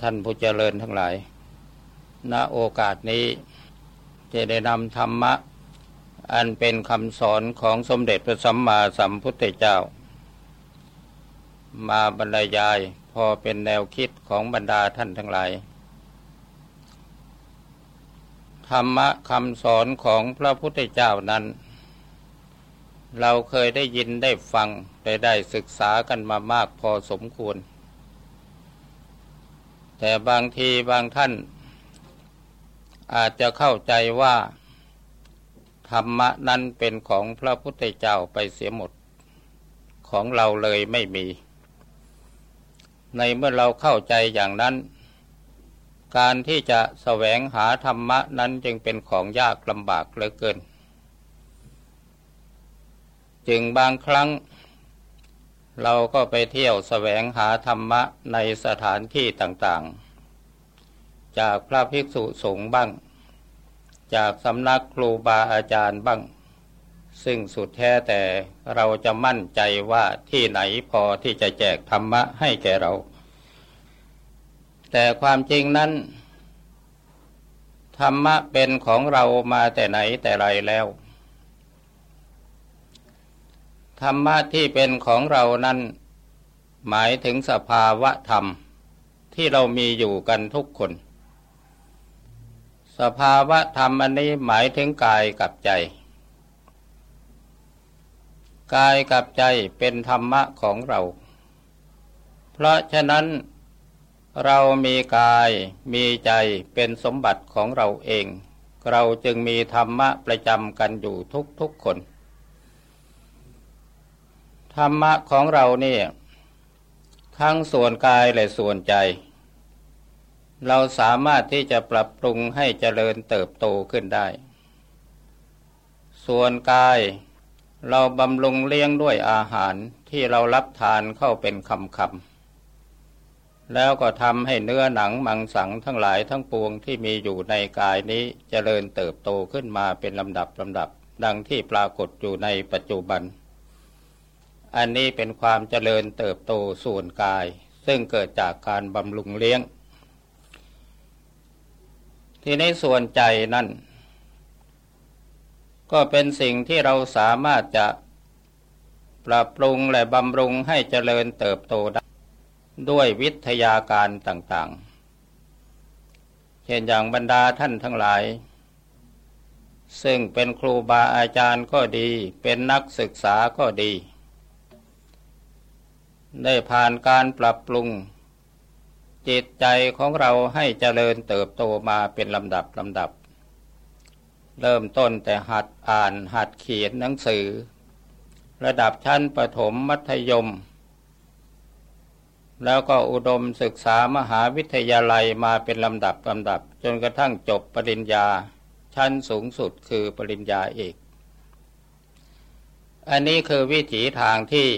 ท่านผู้เจริญทั้งหลาย ณ โอกาสนี้จะได้นำธรรมะ อันเป็นคำสอนของสมเด็จพระสัมมาสัมพุทธเจ้า มาบรรยายพอเป็นแนวคิดของบรรดาท่านทั้งหลาย ธรรมะคำสอนของพระพุทธเจ้านั้น เราเคยได้ยินได้ฟังได้ได้ศึกษากันมามากพอสมควร แต่บางทีบางท่าน อาจจะเข้าใจว่า ธรรมะนั้นเป็นของพระพุทธเจ้าไปเสียหมด ของเราเลยไม่มี ในเมื่อเราเข้าใจอย่างนั้น การที่จะแสวงหาธรรมะนั้นจึงเป็นของยากลำบากเหลือเกิน จึงบางครั้ง เราก็ไปเที่ยวแสวงหาธรรมะในสถานที่ต่างๆ จากพระภิกษุสงฆ์บ้าง จากสำนักครูบาอาจารย์บ้าง ซึ่งสุดแท้แต่เราจะมั่นใจว่าที่ไหนพอที่จะแจกธรรมะให้แก่เรา แต่ความจริงนั้น ธรรมะเป็นของเรามาแต่ไหนแต่ไรแล้ว ธรรมะที่เป็นของเรานั้น หมายถึงสภาวะธรรมที่เรามีอยู่กันทุกคน สภาวะธรรมอันนี้หมายถึงกายกับใจ กายกับใจเป็นธรรมะของเรา เพราะฉะนั้นเรามีกายมีใจเป็นสมบัติของเราเอง เราจึงมีธรรมะประจำกันอยู่ทุกๆคน ธรรมะของเราเนี่ยทั้งส่วนกายและส่วนใจ เราสามารถที่จะปรับปรุงให้เจริญเติบโตขึ้นได้ ส่วนกายเราบำรุงเลี้ยงด้วยอาหารที่เรารับทานเข้าเป็นคำคำแล้วก็ทำให้เนื้อหนังมังสังทั้งหลายทั้งปวงที่มีอยู่ในกายนี้เจริญเติบโตขึ้นมาเป็นลำดับลำดับ ดังที่ปรากฏอยู่ในปัจจุบัน อันนี้เป็นความเจริญเติบโตส่วนกาย ซึ่งเกิดจากการบำรุงเลี้ยง ที่ในส่วนใจนั่น ก็เป็นสิ่งที่เราสามารถจะปรับปรุงและบำรุงให้เจริญเติบโตได้ด้วยวิทยาการต่างๆ เช่นอย่างบรรดาท่านทั้งหลาย ซึ่งเป็นครูบาอาจารย์ก็ดี เป็นนักศึกษาก็ดี ได้ผ่านการปรับปรุง จิตใจของเราให้เจริญเติบโตมาเป็นลำดับลำดับ เริ่มต้นแต่หัดอ่านหัดเขียนหนังสือ ระดับชั้นประถมมัธยม แล้วก็อุดมศึกษามหาวิทยาลัยมาเป็นลำดับลำดับ จนกระทั่งจบปริญญาชั้นสูงสุดคือปริญญาเอก อันนี้คือวิถีทางที่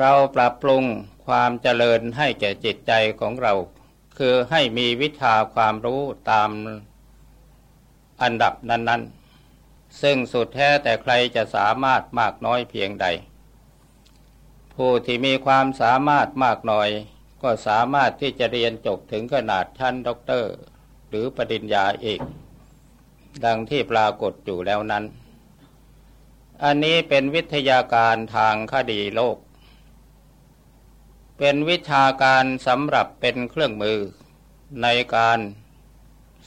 เราปรับปรุงความเจริญให้แก่จิตใจของเรา คือให้มีวิชาความรู้ตามอันดับนั้น ๆ ซึ่งสุดแท้แต่ใครจะสามารถมากน้อยเพียงใด ผู้ที่มีความสามารถมากน้อย ก็สามารถที่จะเรียนจบถึงขนาดชั้นด็อกเตอร์ หรือปริญญาเอกดังที่ปรากฏอยู่แล้วนั้น อันนี้เป็นวิทยาการทางคดีโลก เป็นวิชาการสำหรับเป็นเครื่องมือ ในการ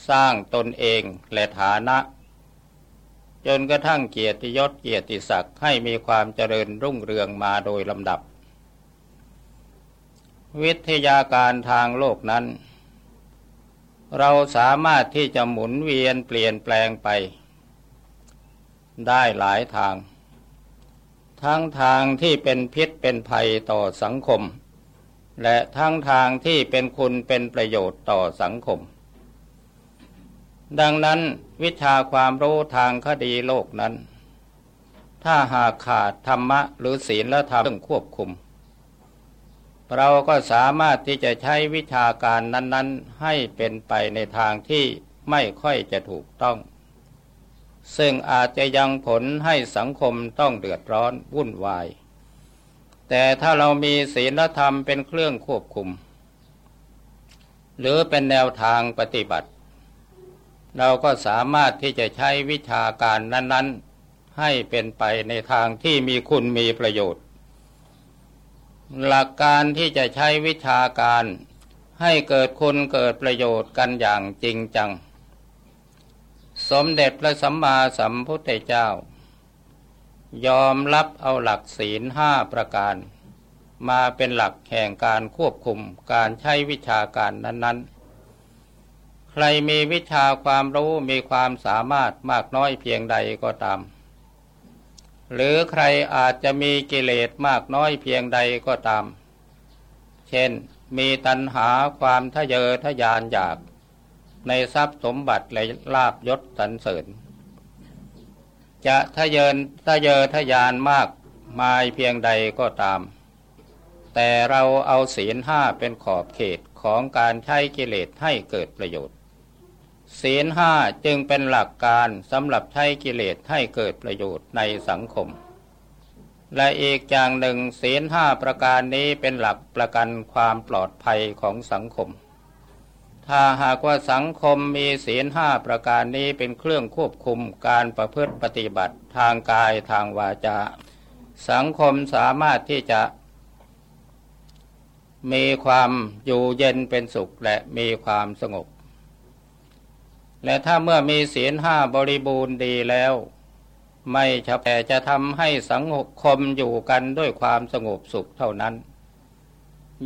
สร้างตนเองและฐานะ จนกระทั่งเกียรติยศเกียรติศักดิ์ให้มีความเจริญรุ่งเรืองมาโดยลำดับ วิทยาการทางโลกนั้น เราสามารถที่จะหมุนเวียนเปลี่ยนแปลงไป ได้หลายทางทั้งทางที่เป็นพิษเป็นภัยต่อสังคม และทั้งทางที่เป็นคุณเป็นประโยชน์ต่อสังคม ดังนั้นวิชาความรู้ทางคดีโลกนั้น ถ้าหากขาดธรรมะหรือศีลและธรรมเรื่องควบคุม เราก็สามารถที่จะใช้วิชาการนั้น ๆ ให้เป็นไปในทางที่ไม่ค่อยจะถูกต้อง ซึ่งอาจจะยังผลให้สังคมต้องเดือดร้อนวุ่นวาย แต่ถ้าเรามีศีลธรรมเป็นเครื่องควบคุม หรือเป็นแนวทางปฏิบัติ เราก็สามารถที่จะใช้วิชาการนั้น ๆ ให้เป็นไปในทางที่มีคุณมีประโยชน์ หลักการที่จะใช้วิชาการให้เกิดคุณเกิดประโยชน์กันอย่างจริงจัง สมเด็จพระสัมมาสัมพุทธเจ้า ยอมรับเอาหลักศีลห้าประการ มาเป็นหลักแห่งการควบคุมการใช้วิชาการนั้น ๆ ใครมีวิชาความรู้มีความสามารถมากน้อยเพียงใดก็ตาม หรือใครอาจจะมีกิเลสมากน้อยเพียงใดก็ตาม เช่น มีตัณหาความทะเยอทะยานอยากในทรัพย์สมบัติและลาบยศสรรเสริญ จะทะเยินทะเยอทะยานมากมายเพียงใดก็ตาม แต่เราเอาศีลห้าเป็นขอบเขตของการใช้กิเลสให้เกิดประโยชน์ ศีลห้าจึงเป็นหลักการสำหรับใช้กิเลสให้เกิดประโยชน์ในสังคม และอีกอย่างหนึ่งศีลห้าประการนี้เป็นหลักประกันความปลอดภัยของสังคม ถ้าหากว่าสังคมมีศีลห้าประการนี้เป็นเครื่องควบคุมการประพฤติปฏิบัติทางกายทางวาจา สังคมสามารถที่จะ มีความอยู่เย็นเป็นสุขและมีความสงบ และถ้าเมื่อมีศีลห้าบริบูรณ์ดีแล้ว ไม่เฉพาะจะทำให้สังคมอยู่กันด้วยความสงบสุขเท่านั้น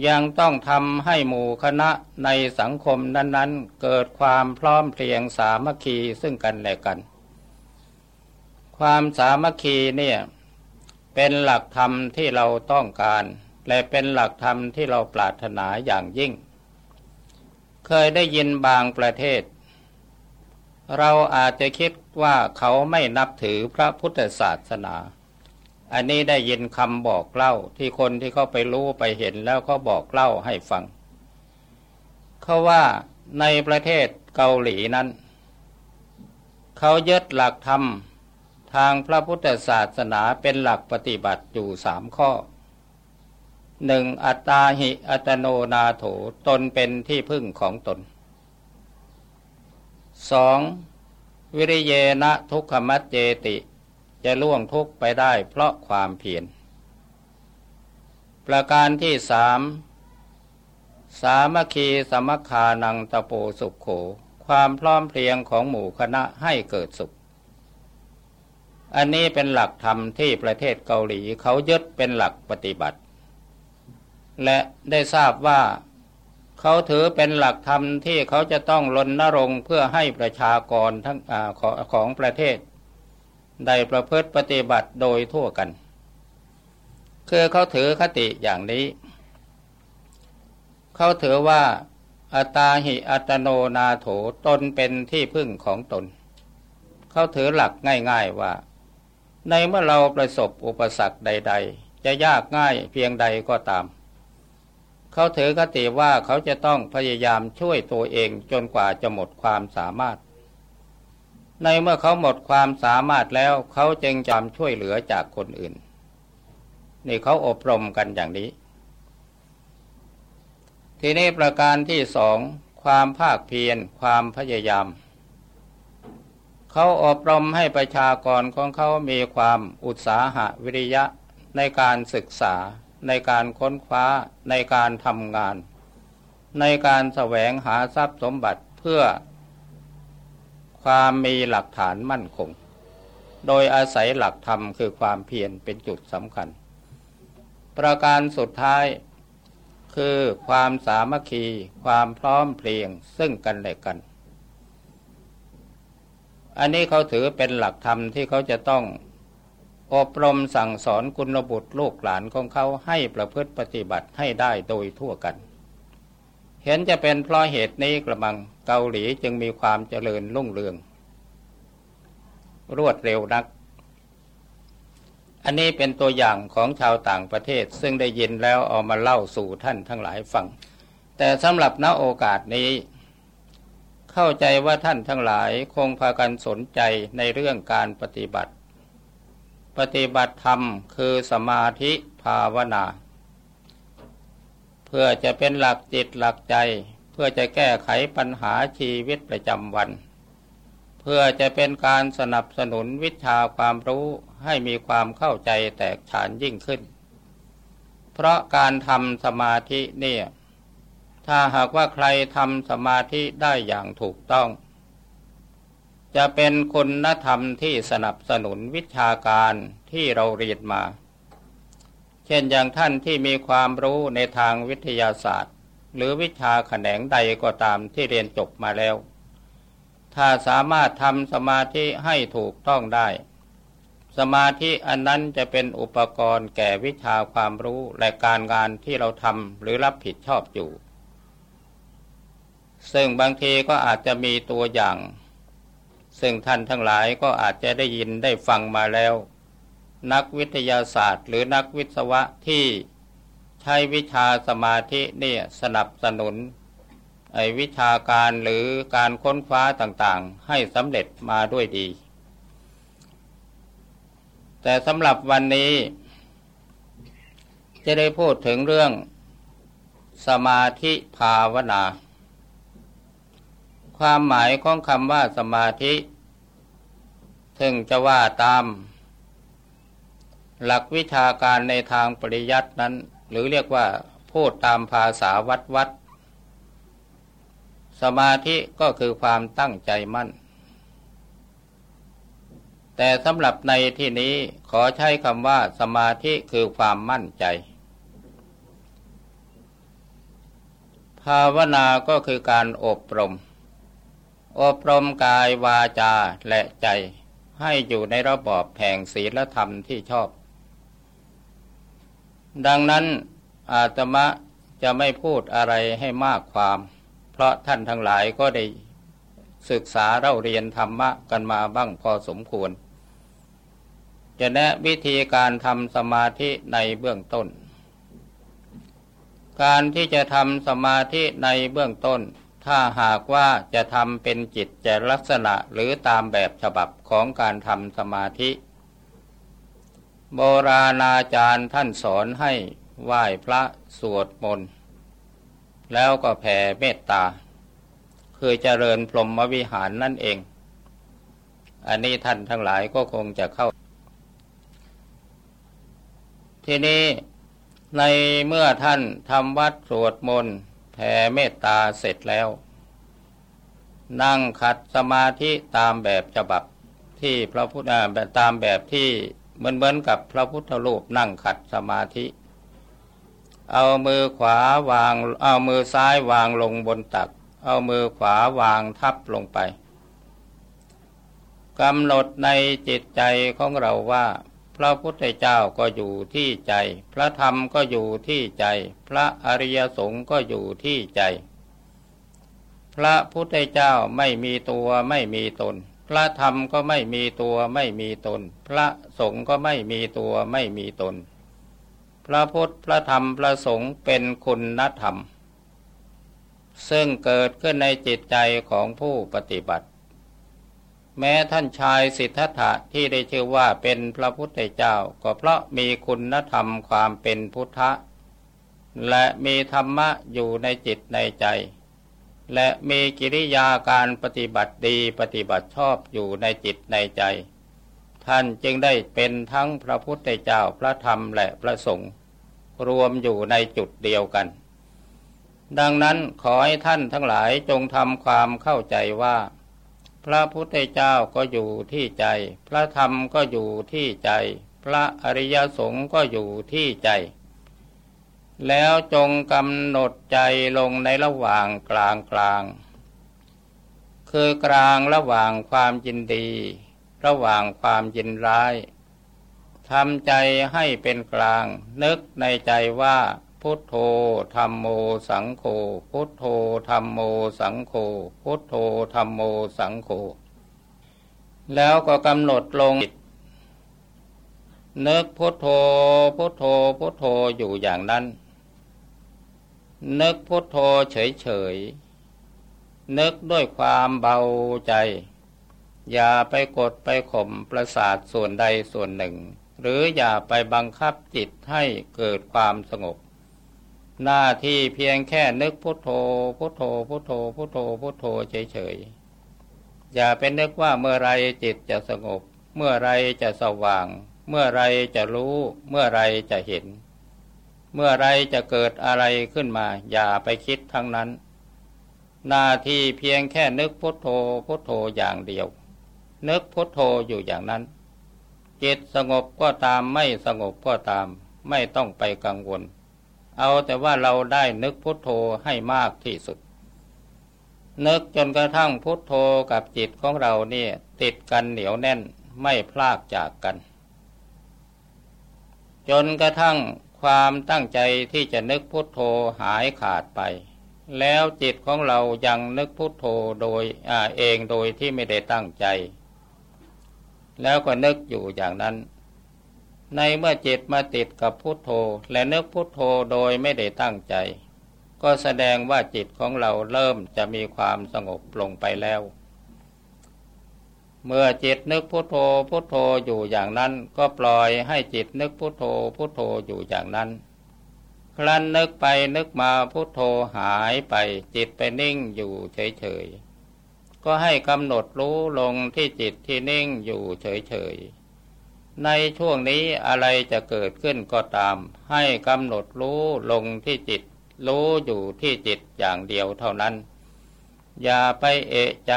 ยังต้องทำให้หมู่คณะในสังคมนั้น ๆ เกิดความพร้อมเพรียงสามัคคีซึ่งกันและกัน ความสามัคคีเนี่ยเป็นหลักธรรมที่เราต้องการ และเป็นหลักธรรมที่เราปรารถนาอย่างยิ่ง เคยได้ยินบางประเทศ เราอาจจะคิดว่าเขาไม่นับถือพระพุทธศาสนา อันนี้ได้ยินคำบอกเล่าที่คนที่เขาไปรู้ไปเห็นแล้วเขาบอกเล่าให้ฟัง เขาว่าในประเทศเกาหลีนั้น เขายึดหลักธรรม ทางพระพุทธศาสนาเป็นหลักปฏิบัติอยู่สามข้อหนึ่งอัตตาหิอัตโนนาโถตนเป็นที่พึ่งของตนสองวิริเยนะทุกขมัจเจติ จะล่วงทุกไปได้เพราะความเพียร ประการที่สาม สามัคคีสมัคคานังตะโปสุขโข ความพร้อมเพรียงของหมู่คณะให้เกิดสุข อันนี้เป็นหลักธรรมที่ประเทศเกาหลีเขายึดเป็นหลักปฏิบัติ และได้ทราบว่าเขาถือเป็นหลักธรรมที่เขาจะต้องลนนรงเพื่อให้ประชากรทั้งอของประเทศ ได้ประพฤติปฏิบัติโดยทั่วกัน คือเขาถือคติอย่างนี้ เขาถือว่าอัตาหิอัตโนนาโถตนเป็นที่พึ่งของตน เขาถือหลักง่ายๆว่า ในเมื่อเราประสบอุปสรรคใด ๆ จะยากง่ายเพียงใดก็ตาม เขาถือกติว่าเขาจะต้องพยายามช่วยตัวเองจนกว่าจะหมดความสามารถ ในเมื่อเขาหมดความสามารถแล้วเขาจึงจำช่วยเหลือจากคนอื่น นี่เขาอบรมกันอย่างนี้ ทีนี้ประการที่สองความภาคเพียรความพยายาม เขาอบรมให้ประชากรของเขามีความอุตสาหะวิริยะในการศึกษา ในการค้นคว้า ในการทำงาน ในการแสวงหาทรัพย์สมบัติเพื่อ ความมีหลักฐานมั่นคง โดยอาศัยหลักธรรมคือความเพียรเป็นจุดสำคัญ ประการสุดท้ายคือความสามัคคีความพร้อมเพรียงซึ่งกันและกัน อันนี้เขาถือเป็นหลักธรรมที่เขาจะต้องอบรมสั่งสอนกุณบุตรลูกหลานของเขาให้ประพฤติปฏิบัติให้ได้โดยทั่วกัน เห็นจะเป็นเพราะเหตุนี้กระมังเกาหลีจึงมีความเจริญรุ่งเรือง รวดเร็วนัก อันนี้เป็นตัวอย่างของชาวต่างประเทศซึ่งได้ยินแล้วเอามาเล่าสู่ท่านทั้งหลายฟัง แต่สำหรับณโอกาสนี้ เข้าใจว่าท่านทั้งหลายคงพากันสนใจในเรื่องการปฏิบัติ ปฏิบัติธรรมคือสมาธิภาวนา พื่อจะเป็นหลักจิตหลักใจ เพื่อจะแก้ไขปัญหาชีวิตประจำวัน เพื่อจะเป็นการสนับสนุนวิชาความรู้ให้มีความเข้าใจแตกฉานยิ่งขึ้น เพราะการทำสมาธิเนี่ยถ้าหากว่าใครทำสมาธิได้อย่างถูกต้อง จะเป็นคุณธรรมที่สนับสนุนวิชาการที่เราเรียนมา เช่นอย่างท่านที่มีความรู้ในทางวิทยาศาสตร์ หรือวิชาแขนงใดก็ตามที่เรียนจบมาแล้ว ถ้าสามารถทำสมาธิให้ถูกต้องได้ สมาธิอันนั้นจะเป็นอุปกรณ์แก่วิชาความรู้และการงานที่เราทำหรือรับผิดชอบอยู่ ซึ่งบางทีก็อาจจะมีตัวอย่าง ซึ่งท่านทั้งหลายก็อาจจะได้ยินได้ฟังมาแล้ว นักวิทยาศาสตร์ หรือนักวิศวะที่ใช้วิชาสมาธิเนี่ยสนับสนุนไอวิชาการหรือการค้นคว้าต่างๆ ให้สำเร็จมาด้วยดี แต่สำหรับวันนี้ จะได้พูดถึงเรื่องสมาธิภาวนา ความหมายของคำว่าสมาธิ ถึงจะว่าตาม หลักวิชาการในทางปริยัตินั้น หรือเรียกว่าพูดตามภาษาวัดวัดสมาธิก็คือความตั้งใจมั่น แต่สำหรับในที่นี้ขอใช้คำว่าสมาธิคือความมั่นใจ ภาวนาก็คือการอบรม อบรมกายวาจาและใจให้อยู่ในระบอบแห่งศีลธรรมที่ชอบ ดังนั้นอาตมะจะไม่พูดอะไรให้มากความ เพราะท่านทั้งหลายก็ได้ศึกษาเราเรียนธรรมะกันมาบ้างพอสมควร จะแนะวิธีการทำสมาธิในเบื้องต้น การที่จะทำสมาธิในเบื้องต้น ถ้าหากว่าจะทำเป็นจิตจะลักษณะหรือตามแบบฉบับของการทำสมาธิ โบราณอาจารย์ท่านสอนให้ไหว้พระสวดมนต์ แล้วก็แผ่เมตตา คือเจริญพรหมวิหารนั่นเอง อันนี้ท่านทั้งหลายก็คงจะเข้า ทีนี้ในเมื่อท่านทำวัดสวดมนต์แผ่เมตตาเสร็จแล้ว นั่งขัดสมาธิตามแบบฉบับที่พระพุทธตามแบบที่ มือนเหมือนกับพระพุทธรูปนั่งขัดสมาธิ เอามือขวาวาง เอามือซ้ายวางลงบนตัก เอามือขวาวางทับลงไปกำหนดในจิตใจของเราว่า พระพุทธเจ้าก็อยู่ที่ใจ พระธรรมก็อยู่ที่ใจ พระอริยสงฆ์ก็อยู่ที่ใจ พระพุทธเจ้าไม่มีตัวไม่มีตน พระธรรมก็ไม่มีตัวไม่มีตน พระสงฆ์ก็ไม่มีตัวไม่มีตน พระพุทธพระธรรมพระสงฆ์เป็นคุณธรรม ซึ่งเกิดขึ้นในจิตใจของผู้ปฏิบัติ แม้ท่านชายสิทธัตถะที่ได้ชื่อว่าเป็นพระพุทธเจ้า ก็เพราะมีคุณธรรมความเป็นพุทธะ และมีธรรมะอยู่ในจิตในใจ และมีกิริยาการปฏิบัติดีปฏิบัติชอบอยู่ในจิตในใจ ท่านจึงได้เป็นทั้งพระพุทธเจ้าพระธรรมและพระสงฆ์รวมอยู่ในจุดเดียวกัน ดังนั้นขอให้ท่านทั้งหลายจงทำความเข้าใจว่า พระพุทธเจ้าก็อยู่ที่ใจ พระธรรมก็อยู่ที่ใจ พระอริยสงฆ์ก็อยู่ที่ใจ แล้วจงกำหนดใจลงในระหว่างกลางกลาง คือกลางระหว่างความยินดี ระหว่างความยินร้ายทำใจให้เป็นกลาง นึกในใจว่าพุทโธธรรมโมสังโฆพุทโธธรรมโมสังโฆพุทโธธรรมโมสังโฆแล้วก็กำหนดลงนึกพุทโธพุทโธพุทโธอยู่อย่างนั้น นึกพุทโธเฉยๆ นึกด้วยความเบาใจ อย่าไปกดไปข่มประสาทส่วนใดส่วนหนึ่ง หรืออย่าไปบังคับจิตให้เกิดความสงบ หน้าที่เพียงแค่นึกพุทโธพุทโธพุทโธพุทโธพุทโธเฉยๆ อย่าเป็นนึกว่าเมื่อไรจิตจะสงบ เมื่อไรจะสว่าง เมื่อไรจะรู้ เมื่อไรจะเห็น เมื่อไรจะเกิดอะไรขึ้นมา อย่าไปคิดทั้งนั้น หน้าที่เพียงแค่นึกพุทโธพุทโธอย่างเดียว นึกพุทโธอยู่อย่างนั้นจิตสงบก็ตามไม่สงบก็ตาม ไม่ต้องไปกังวล เอาแต่ว่าเราได้นึกพุทโธให้มากที่สุด นึกจนกระทั่งพุทโธกับจิตของเราเนี่ยติดกันเหนียวแน่นไม่พลากจากกัน จนกระทั่ง ความตั้งใจที่จะนึกพุทโธหายขาดไป แล้วจิตของเรายังนึกพุทโธโดยอเองโดยที่ไม่ได้ตั้งใจ แล้วก็นึกอยู่อย่างนั้น ในเมื่อจิตมาติดกับพุทโธ และนึกพุทโธโดยไม่ได้ตั้งใจ ก็แสดงว่าจิตของเราเริ่มจะมีความสงบลงไปแล้ว เมื่อจิตนึกพุทโธพุทโธอยู่อย่างนั้น ก็ปล่อยให้จิตนึกพุทโธพุทโธอยู่อย่างนั้น ครั้นนึกไปนึกมาพุทโธหายไปจิตไปนิ่งอยู่เฉยๆ ก็ให้กำหนดรู้ลงที่จิตที่นิ่งอยู่เฉยๆ ในช่วงนี้อะไรจะเกิดขึ้นก็ตาม ให้กำหนดรู้ลงที่จิต รู้อยู่ที่จิตอย่างเดียวเท่านั้น อย่าไปเอะใจ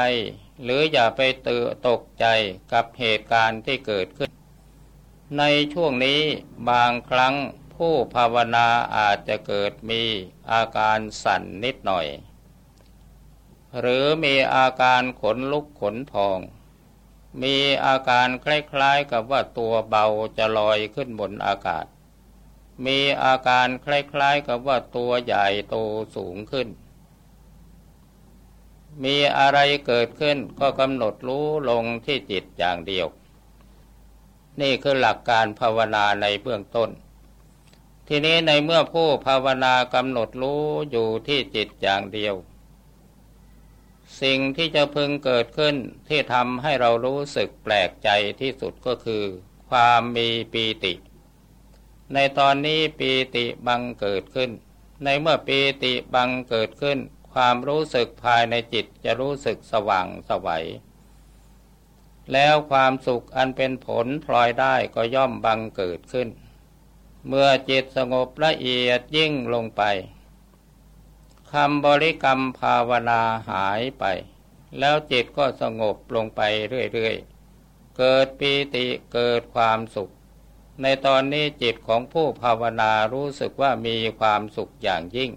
หรืออย่าไปตื่ตกใจกับเหตุการณ์ที่เกิดขึ้น ในช่วงนี้บางครั้งผู้ภาวนาอาจจะเกิดมีอาการสั่นนิดหน่อย หรือมีอาการขนลุกขนพอง มีอาการคล้ายๆกับว่าตัวเบาจะลอยขึ้นบนอากาศ มีอาการคล้ายๆกับว่าตัวใหญ่โตสูงขึ้น มีอะไรเกิดขึ้นก็กำหนดรู้ลงที่จิตอย่างเดียว นี่คือหลักการภาวนาในเบื้องต้น ทีนี้ในเมื่อผู้ภาวนากำหนดรู้อยู่ที่จิตอย่างเดียว สิ่งที่จะพึงเกิดขึ้นที่ทำให้เรารู้สึกแปลกใจที่สุดก็คือ ความมีปีติ ในตอนนี้ปีติบังเกิดขึ้น ในเมื่อปีติบังเกิดขึ้น ความรู้สึกภายในจิตจะรู้สึกสว่างสวัย แล้วความสุขอันเป็นผลพลอยได้ก็ย่อมบังเกิดขึ้น เมื่อจิตสงบละเอียดยิ่งลงไปคำบริกรรมภาวนาหายไป แล้วจิตก็สงบลงไปเรื่อยๆ เกิดปีติเกิดความสุข ในตอนนี้จิตของผู้ภาวนารู้สึกว่ามีความสุขอย่างยิ่ง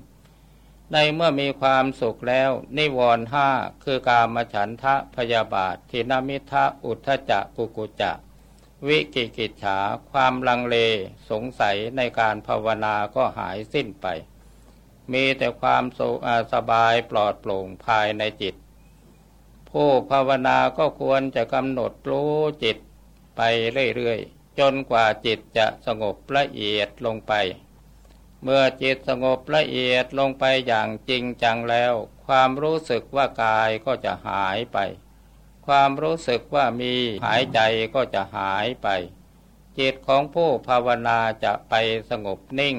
ในเมื่อมีความสุขแล้ว นิวรณ์ห้าคือกามฉันทะพยาบาททินามิทะอุทธจักกุกุจะวิกิกิจฉาความลังเลสงสัยในการภาวนาก็หายสิ้นไป มีแต่ความสบายปลอดโปร่งภายในจิต ผู้ภาวนาก็ควรจะกำหนดรู้จิตไปเรื่อยๆ จนกว่าจิตจะสงบละเอียดลงไป เมื่อจิตสงบละเอียดลงไปอย่างจริงจังแล้ว ความรู้สึกว่ากายก็จะหายไป ความรู้สึกว่ามีหายใจก็จะหายไป จิตของผู้ภาวนาจะไปสงบนิ่ง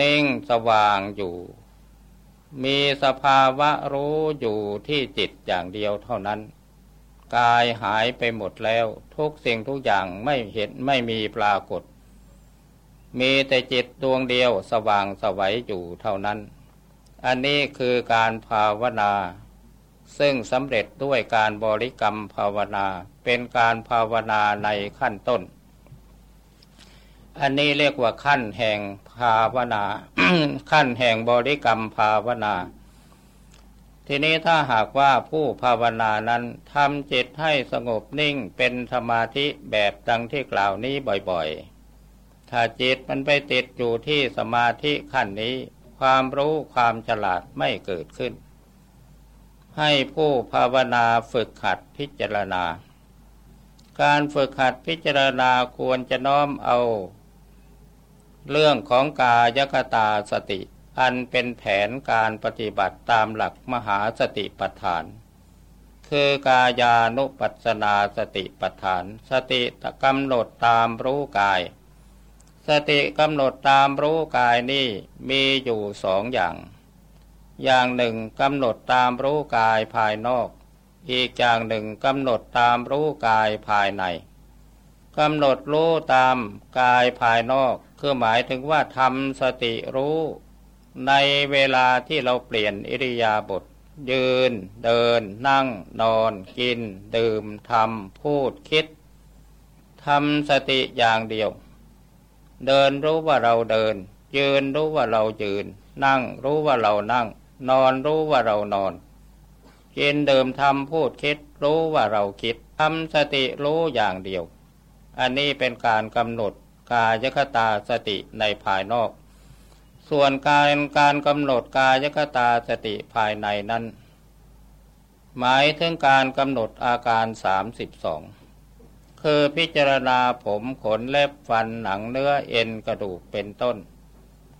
นิ่งสว่างอยู่ มีสภาวะรู้อยู่ที่จิตอย่างเดียวเท่านั้น กายหายไปหมดแล้ว ทุกสิ่งทุกอย่างไม่เห็นไม่มีปรากฏ มีแต่จิตดวงเดียวสว่างสวัยอยู่เท่านั้น อันนี้คือการภาวนา ซึ่งสำเร็จด้วยการบริกรรมภาวนา เป็นการภาวนาในขั้นต้น อันนี้เรียกว่าขั้นแห่งภาวนา ขั้นแห่งบริกรรมภาวนา ทีนี้ถ้าหากว่าผู้ภาวนานั้นทำจิตให้สงบนิ่งเป็นสมาธิแบบดังที่กล่าวนี้บ่อยๆ ถ้าจิตมันไปติดอยู่ที่สมาธิขั้นนี้ ความรู้ความฉลาดไม่เกิดขึ้น ให้ผู้ภาวนาฝึกขัดพิจารณา การฝึกขัดพิจารณาควรจะน้อมเอา เรื่องของกายคตาสติ อันเป็นแผนการปฏิบัติตามหลักมหาสติปัฏฐานคือกายานุปัสนาสติปัฏฐาน สติกำหนดตามรู้กาย สติกำหนดตามรู้กายนี่มีอยู่สองอย่าง อย่างหนึ่งกำหนดตามรู้กายภายนอก อีกอย่างหนึ่งกำหนดตามรู้กายภายในกำหนดรู้ตามกายภายนอก คือหมายถึงว่าทำสติรู้ ในเวลาที่เราเปลี่ยนอิริยาบถยืน เดิน นั่ง นอน กิน ดื่มทำพูดคิดทำสติอย่างเดียว เดินรู้ว่าเราเดิน ยืนรู้ว่าเรายืน นั่งรู้ว่าเรานั่ง นอนรู้ว่าเรานอนกินดื่มทำพูดคิดรู้ว่าเราคิดทำสติรู้อย่างเดียว อันนี้เป็นการกำหนดกายคตาสติในภายนอก ส่วนการการกำหนดกายคตาสติภายในนั้น หมายถึงการกำหนดอาการสามสิบสอง คือพิจารณาผมขนเล็บฟันหนังเนื้อเอ็นกระดูกเป็นต้น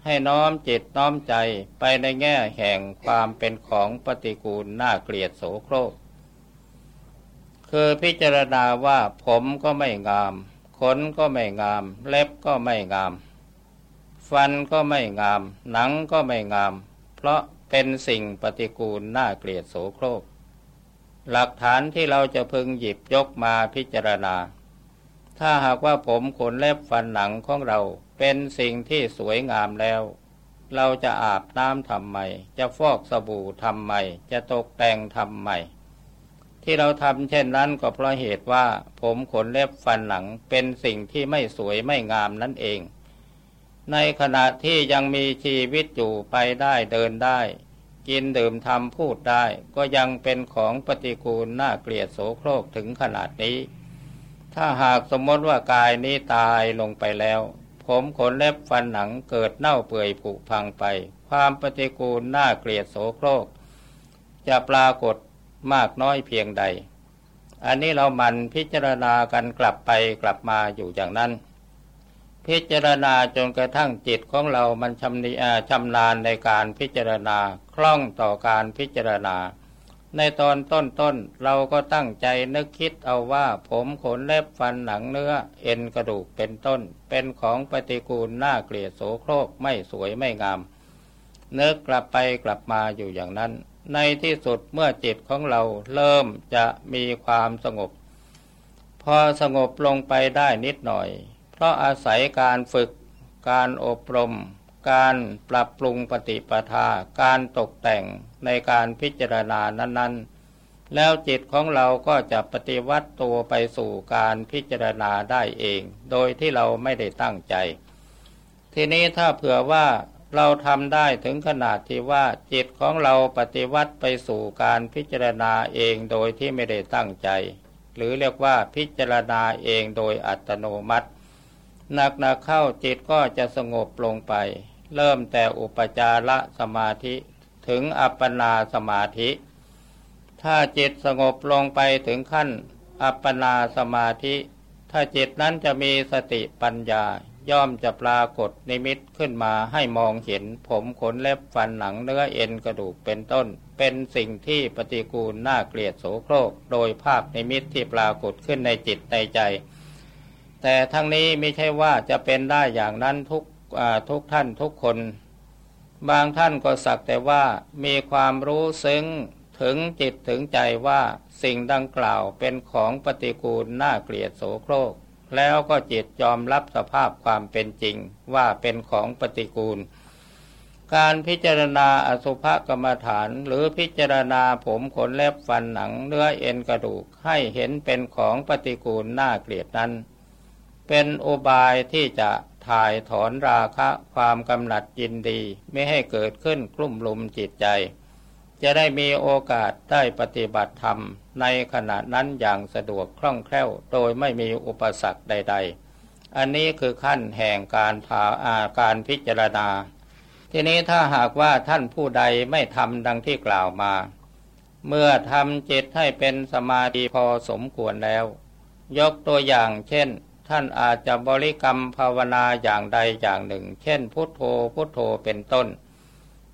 ให้น้อมจิตน้อมใจไปในแง่แห่งความเป็นของปฏิกูลน่าเกลียดโสโครก คือพิจารณาว่าผมก็ไม่งาม ขนก็ไม่งาม เล็บก็ไม่งาม ฟันก็ไม่งาม หนังก็ไม่งาม เพราะเป็นสิ่งปฏิกูลน่าเกลียดโสโครก หลักฐานที่เราจะพึงหยิบยกมาพิจารณา ถ้าหากว่าผมขนเล็บฟันหนังของเราเป็นสิ่งที่สวยงามแล้ว เราจะอาบน้ำทำไม จะฟอกสบู่ทำไม จะตกแต่งทำไม ที่เราทำเช่นนั้นก็เพราะเหตุว่า ผมขนเล็บฟันหนังเป็นสิ่งที่ไม่สวยไม่งามนั่นเอง ในขณะที่ยังมีชีวิตอยู่ไปได้เดินได้ กินดื่มทำพูดได้ ก็ยังเป็นของปฏิกูลน่าเกลียดโสโครกถึงขนาดนี้ ถ้าหากสมมติว่ากายนี้ตายลงไปแล้ว ผมขนเล็บฟันหนังเกิดเน่าเปื่อยผุพังไป ความปฏิกูลน่าเกลียดโสโครก จะปรากฏมากน้อยเพียงใด อันนี้เรามันพิจารณากันกลับไปกลับมาอยู่อย่างนั้น พิจารณาจนกระทั่งจิตของเรามันชำนิชำนาญในการพิจารณาคล่องต่อการพิจารณา ในตอนต้นๆเราก็ตั้งใจนึกคิดเอาว่าผมขนเล็บฟันหนังเนื้อ เอ็นกระดูกเป็นต้น เป็นของปฏิกูลน่าเกลียดโสโครกไม่สวยไม่งามเนึกกลับไปกลับมาอยู่อย่างนั้น ในที่สุดเมื่อจิตของเราเริ่มจะมีความสงบ พอสงบลงไปได้นิดหน่อย เพราะอาศัยการฝึก การอบรม การปรับปรุงปฏิปทา การตกแต่งในการพิจารณานั้น ๆ แล้วจิตของเราก็จะปฏิวัติตัวไปสู่การพิจารณาได้เอง โดยที่เราไม่ได้ตั้งใจ ทีนี้ถ้าเผื่อว่าเราทำได้ถึงขนาดที่ว่าจิตของเราปฏิวัติไปสู่การพิจารณาเองโดยที่ไม่ได้ตั้งใจ หรือเรียกว่าพิจารณาเองโดยอัตโนมัติ หนักหนักเข้าจิตก็จะสงบลงไป เริ่มแต่อุปจารสมาธิถึงอัปปนาสมาธิ ถ้าจิตสงบลงไปถึงขั้นอัปปนาสมาธิ ถ้าจิตนั้นจะมีสติปัญญา ย่อมจะปรากฏนิมิตขึ้นมาให้มองเห็น ผมขนเล็บฟันหนังเนื้อเอ็นกระดูกเป็นต้น เป็นสิ่งที่ปฏิกูลน่าเกลียดโสโครก โดยภาพนิมิตที่ปรากฏขึ้นในจิตในใจ แต่ทั้งนี้ไม่ใช่ว่าจะเป็นได้อย่างนั้นทุกทุกท่านทุกคน บางท่านก็สักแต่ว่ามีความรู้ซึ้งถึงจิตถึงใจว่าสิ่งดังกล่าวเป็นของปฏิกูลน่าเกลียดโสโครก แล้วก็จิตยอมรับสภาพความเป็นจริงว่าเป็นของปฏิกูล การพิจารณาอสุภกรรมฐานหรือพิจารณาผมขนเล็บฟันหนังเนื้อเอ็นกระดูกให้เห็นเป็นของปฏิกูลน่าเกลียดนั้น เป็นอุบายที่จะถ่ายถอนราคะความกำหนัดยินดีไม่ให้เกิดขึ้นกลุ่มลุมจิตใจ จะได้มีโอกาสได้ปฏิบัติธรรม ในขณะนั้นอย่างสะดวกคล่องแคล่ว โดยไม่มีอุปสรรคใด ๆ อันนี้คือขั้นแห่งการผาอาการพิจารณา ทีนี้ถ้าหากว่าท่านผู้ใดไม่ทำดังที่กล่าวมา เมื่อทำจิตให้เป็นสมาธิพอสมควรแล้ว ยกตัวอย่างเช่น ท่านอาจจะบริกรรมภาวนาอย่างใดอย่างหนึ่ง เช่น พุทโธพุทโธเป็นต้น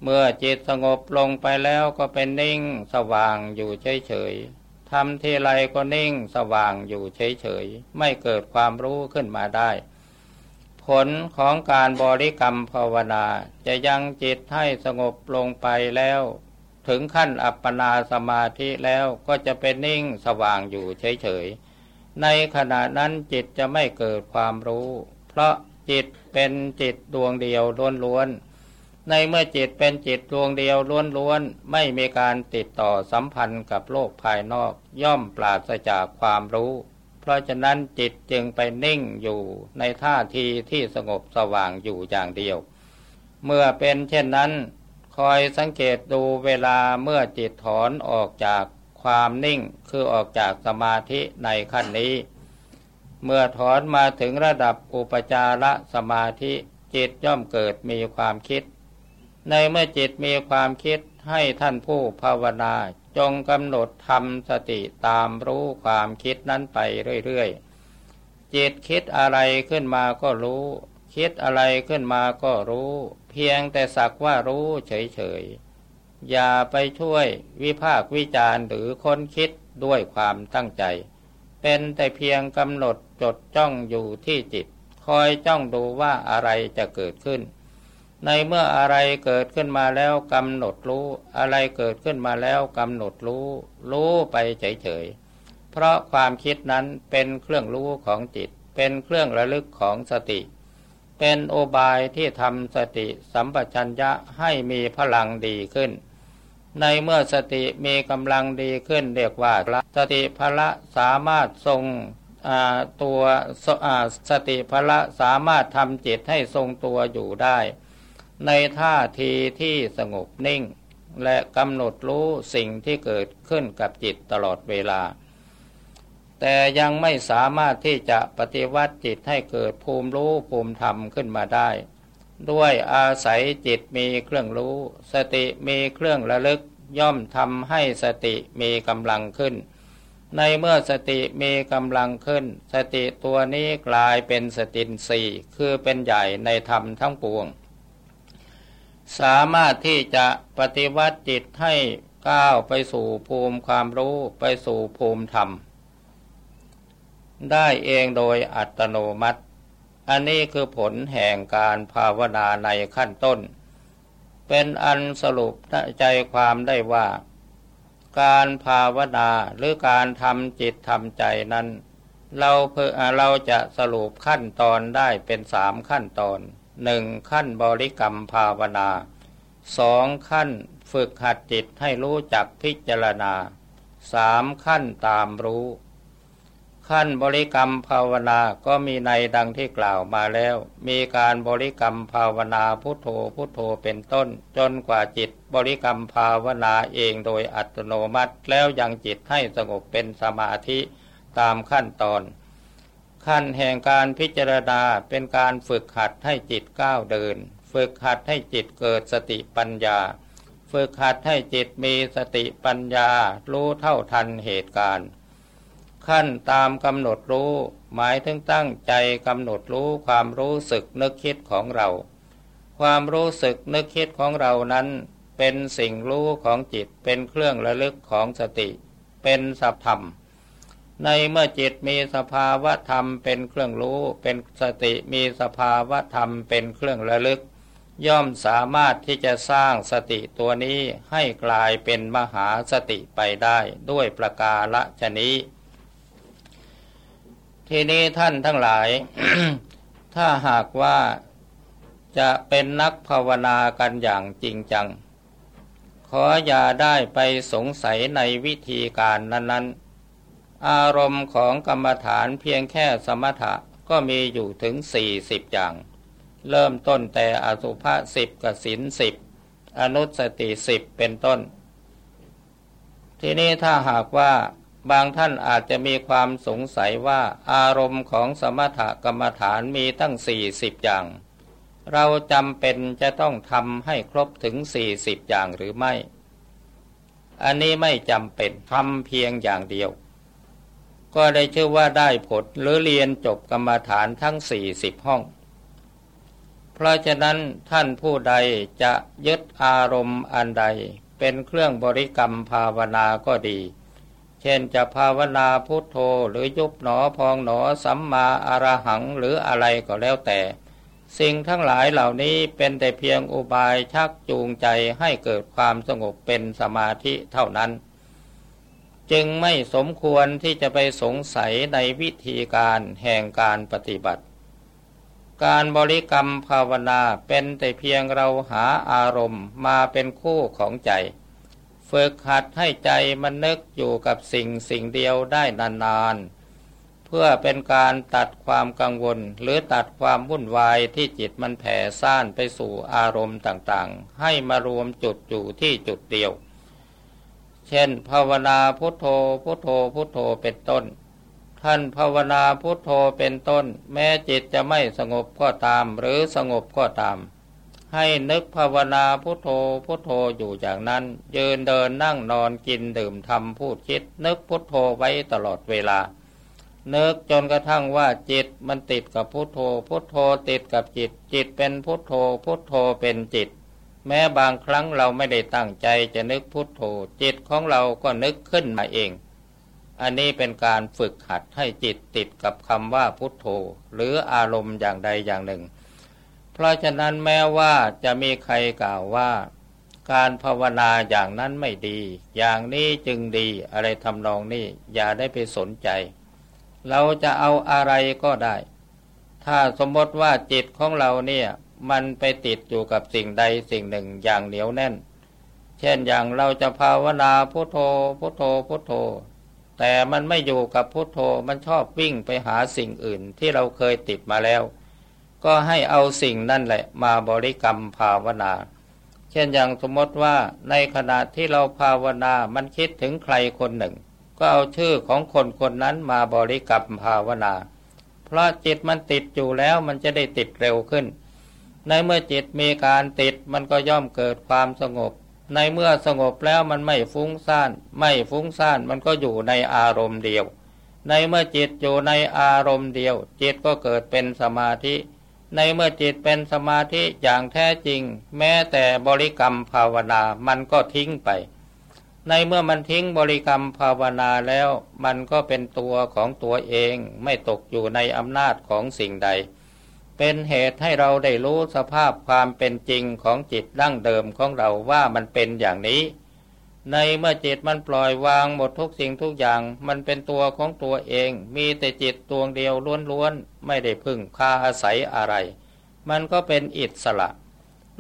เมื่อจิตสงบลงไปแล้วก็เป็นนิ่งสว่างอยู่เฉยๆทำทีไรก็นิ่งสว่างอยู่เฉยๆไม่เกิดความรู้ขึ้นมาได้ ผลของการบริกรรมภาวนาจะยังจิตให้สงบลงไปแล้วถึงขั้นอัปปนาสมาธิแล้วก็จะเป็นนิ่งสว่างอยู่เฉยๆ ในขณะนั้นจิตจะไม่เกิดความรู้ เพราะจิตเป็นจิตดวงเดียวล้วนๆ ในเมื่อจิตเป็นจิตดวงเดียวล้วนๆ ไม่มีการติดต่อสัมพันธ์กับโลกภายนอกย่อมปราศจากความรู้ เพราะฉะนั้นจิตจึงไปนิ่งอยู่ในท่าทีที่สงบสว่างอยู่อย่างเดียว เมื่อเป็นเช่นนั้น คอยสังเกตดูเวลาเมื่อจิตถอนออกจาก ความนิ่งคือออกจากสมาธิในขั้นนี้ เมื่อถอนมาถึงระดับอุปจารสมาธิจิตย่อมเกิดมีความคิด ในเมื่อจิตมีความคิดให้ท่านผู้ภาวนาจงกำหนดทำสติตามรู้ความคิดนั้นไปเรื่อยๆ จิตคิดอะไรขึ้นมาก็รู้ คิดอะไรขึ้นมาก็รู้ เพียงแต่สักว่ารู้เฉยๆ อย่าไปช่วยวิพากวิจารณ์หรือค้นคิดด้วยความตั้งใจ เป็นแต่เพียงกำหนดจดจ้องอยู่ที่จิต คอยจ้องดูว่าอะไรจะเกิดขึ้น ในเมื่ออะไรเกิดขึ้นมาแล้วกำหนดรู้ อะไรเกิดขึ้นมาแล้วกำหนดรู้ รู้ไปเฉยๆ เพราะความคิดนั้นเป็นเครื่องรู้ของจิต เป็นเครื่องระลึกของสติเป็นโอบายที่ทำสติสัมปชัญญะให้มีพลังดีขึ้น ในเมื่อสติมีกำลังดีขึ้นเรียกว่าสติพละสามารถทรงตัวสติพละสามารถทำจิตให้ทรงตัวอยู่ได้ ในท่าทีที่สงบนิ่ง และกำหนดรู้สิ่งที่เกิดขึ้นกับจิตตลอดเวลา แต่ยังไม่สามารถที่จะปฏิวัติจิตให้เกิดภูมิรู้ภูมิธรรมขึ้นมาได้ ด้วยอาศัยจิตมีเครื่องรู้ สติมีเครื่องระลึกย่อมทำให้สติมีกำลังขึ้น ในเมื่อสติมีกำลังขึ้น สติตัวนี้กลายเป็นสตินสี่คือเป็นใหญ่ในธรรมทั้งปวง สามารถที่จะปฏิวัติจิตให้ก้าวไปสู่ภูมิความรู้ไปสู่ภูมิธรรม ได้เองโดยอัตโนมัติ อันนี้คือผลแห่งการภาวนาในขั้นต้น เป็นอันสรุปใจความได้ว่า การภาวนาหรือการทำจิตทำใจนั้น เราเพื่อเราจะสรุปขั้นตอนได้เป็นสามขั้นตอนหนึ่งขั้นบริกรรมภาวนาสองขั้นฝึกหัดจิตให้รู้จักพิจารณาสามขั้นตามรู้ ขั้นบริกรรมภาวนาก็มีในดังที่กล่าวมาแล้ว มีการบริกรรมภาวนาพุทโธพุทโธเป็นต้น จนกว่าจิตบริกรรมภาวนาเองโดยอัตโนมัติ แล้วยังจิตให้สงบเป็นสมาธิตามขั้นตอน ขั้นแห่งการพิจารณาเป็นการฝึกหัดให้จิตก้าวเดิน ฝึกหัดให้จิตเกิดสติปัญญา ฝึกหัดให้จิตมีสติปัญญารู้เท่าทันเหตุการณ์ ขั้นตามกำหนดรู้ หมายถึงตั้งใจกำหนดรู้ความรู้สึกนึกคิดของเรา ความรู้สึกนึกคิดของเรานั้น เป็นสิ่งรู้ของจิตเป็นเครื่องระลึกของสติ เป็นสัพธรรม ในเมื่อจิตมีสภาวะธรรมเป็นเครื่องรู้ เป็นสติมีสภาวะธรรมเป็นเครื่องระลึก ย่อมสามารถที่จะสร้างสติตัวนี้ให้กลายเป็นมหาสติไปได้ด้วยประกาละชนี้ ทีนี้ท่านทั้งหลาย ถ้าหากว่าจะเป็นนักภาวนากันอย่างจริงจัง ขออย่าได้ไปสงสัยในวิธีการนั้น ๆ อารมณ์ของกรรมฐานเพียงแค่สมถะก็มีอยู่ถึงสี่สิบอย่าง เริ่มต้นแต่อสุภะสิบกสินสิบอนุสติสิบเป็นต้น ทีนี้ถ้าหากว่า บางท่านอาจจะมีความสงสัยว่าอารมณ์ของสมถกรรมฐานมีตั้งสี่สิบอย่าง เราจำเป็นจะต้องทำให้ครบถึงสี่สิบอย่างหรือไม่ อันนี้ไม่จำเป็นทำเพียงอย่างเดียว ก็ได้ชื่อว่าได้ผลหรือเรียนจบกรรมฐานทั้งสี่สิบห้อง เพราะฉะนั้นท่านผู้ใดจะยึดอารมณ์อันใด เป็นเครื่องบริกรรมภาวนาก็ดี ช่นจะภาวนาพุทโธหรือยุบหนอพองหนอสัมมาอารหังหรืออะไรก็แล้วแต่ สิ่งทั้งหลายเหล่านี้เป็นแต่เพียงอุบายชักจูงใจให้เกิดความสงบเป็นสมาธิเท่านั้น จึงไม่สมควรที่จะไปสงสัยในวิธีการแห่งการปฏิบัติ การบริกรรมภาวนาเป็นแต่เพียงเราหาอารมณ์มาเป็นคู่ของใจ ฝึกหัดให้ใจมันนึกอยู่กับสิ่งสิ่งเดียวได้นานๆ เพื่อเป็นการตัดความกังวล หรือตัดความวุ่นวายที่จิตมันแผ่ซ่านไปสู่อารมณ์ต่างๆ ให้มารวมจุดอยู่ที่จุดเดียว เช่น ภาวนาพุทโธพุทโธพุทโธเป็นต้น ท่านภาวนาพุทโธเป็นต้น แม้จิตจะไม่สงบก็ตามหรือสงบก็ตาม ให้นึกภาวนาพุทโธพุทโธอยู่อย่างนั้น ยืนเดินนั่งนอนกินดื่มทำพูดคิด นึกพุทโธไว้ตลอดเวลา นึกจนกระทั่งว่าจิตมันติดกับพุทโธพุทโธติดกับจิต จิตเป็นพุทโธพุทโธเป็นจิต แม้บางครั้งเราไม่ได้ตั้งใจจะนึกพุทโธ จิตของเราก็นึกขึ้นมาเอง อันนี้เป็นการฝึกหัดให้จิตติดกับคำว่าพุทโธ หรืออารมณ์อย่างใดอย่างหนึ่ง เพราะฉะนั้นแม้ว่าจะมีใครกล่าวว่า การภาวนาอย่างนั้นไม่ดี อย่างนี้จึงดีอะไรทำนองนี้อย่าได้ไปสนใจ เราจะเอาอะไรก็ได้ ถ้าสมมติว่าจิตของเราเนี่ยมันไปติดอยู่กับสิ่งใดสิ่งหนึ่งอย่างเหนียวแน่น เช่นอย่างเราจะภาวนาพุโทโธพุโทโธพุโทโธ แต่มันไม่อยู่กับพุโทโธมันชอบวิ่งไปหาสิ่งอื่นที่เราเคยติดมาแล้ว ก็ให้เอาสิ่งนั่นแหละมาบริกรรมภาวนา เช่นอย่างสมมติว่าในขณะที่เราภาวนามันคิดถึงใครคนหนึ่ง ก็เอาชื่อของคนคนนั้นมาบริกรรมภาวนา เพราะจิตมันติดอยู่แล้วมันจะได้ติดเร็วขึ้น ในเมื่อจิตมีการติดมันก็ย่อมเกิดความสงบ ในเมื่อสงบแล้วมันไม่ฟุ้งซ่าน ไม่ฟุ้งซ่านมันก็อยู่ในอารมณ์เดียว ในเมื่อจิตอยู่ในอารมณ์เดียว จิตก็เกิดเป็นสมาธิ ในเมื่อจิตเป็นสมาธิอย่างแท้จริง แม้แต่บริกรรมภาวนามันก็ทิ้งไป ในเมื่อมันทิ้งบริกรรมภาวนาแล้ว มันก็เป็นตัวของตัวเองไม่ตกอยู่ในอำนาจของสิ่งใด เป็นเหตุให้เราได้รู้สภาพความเป็นจริงของจิตดั้งเดิมของเราว่ามันเป็นอย่างนี้ ในเมื่อจิตมันปล่อยวางหมดทุกสิ่งทุกอย่าง มันเป็นตัวของตัวเอง มีแต่จิตตัวเดียวล้วนๆ ไม่ได้พึ่งพาอาศัยอะไร มันก็เป็นอิสระ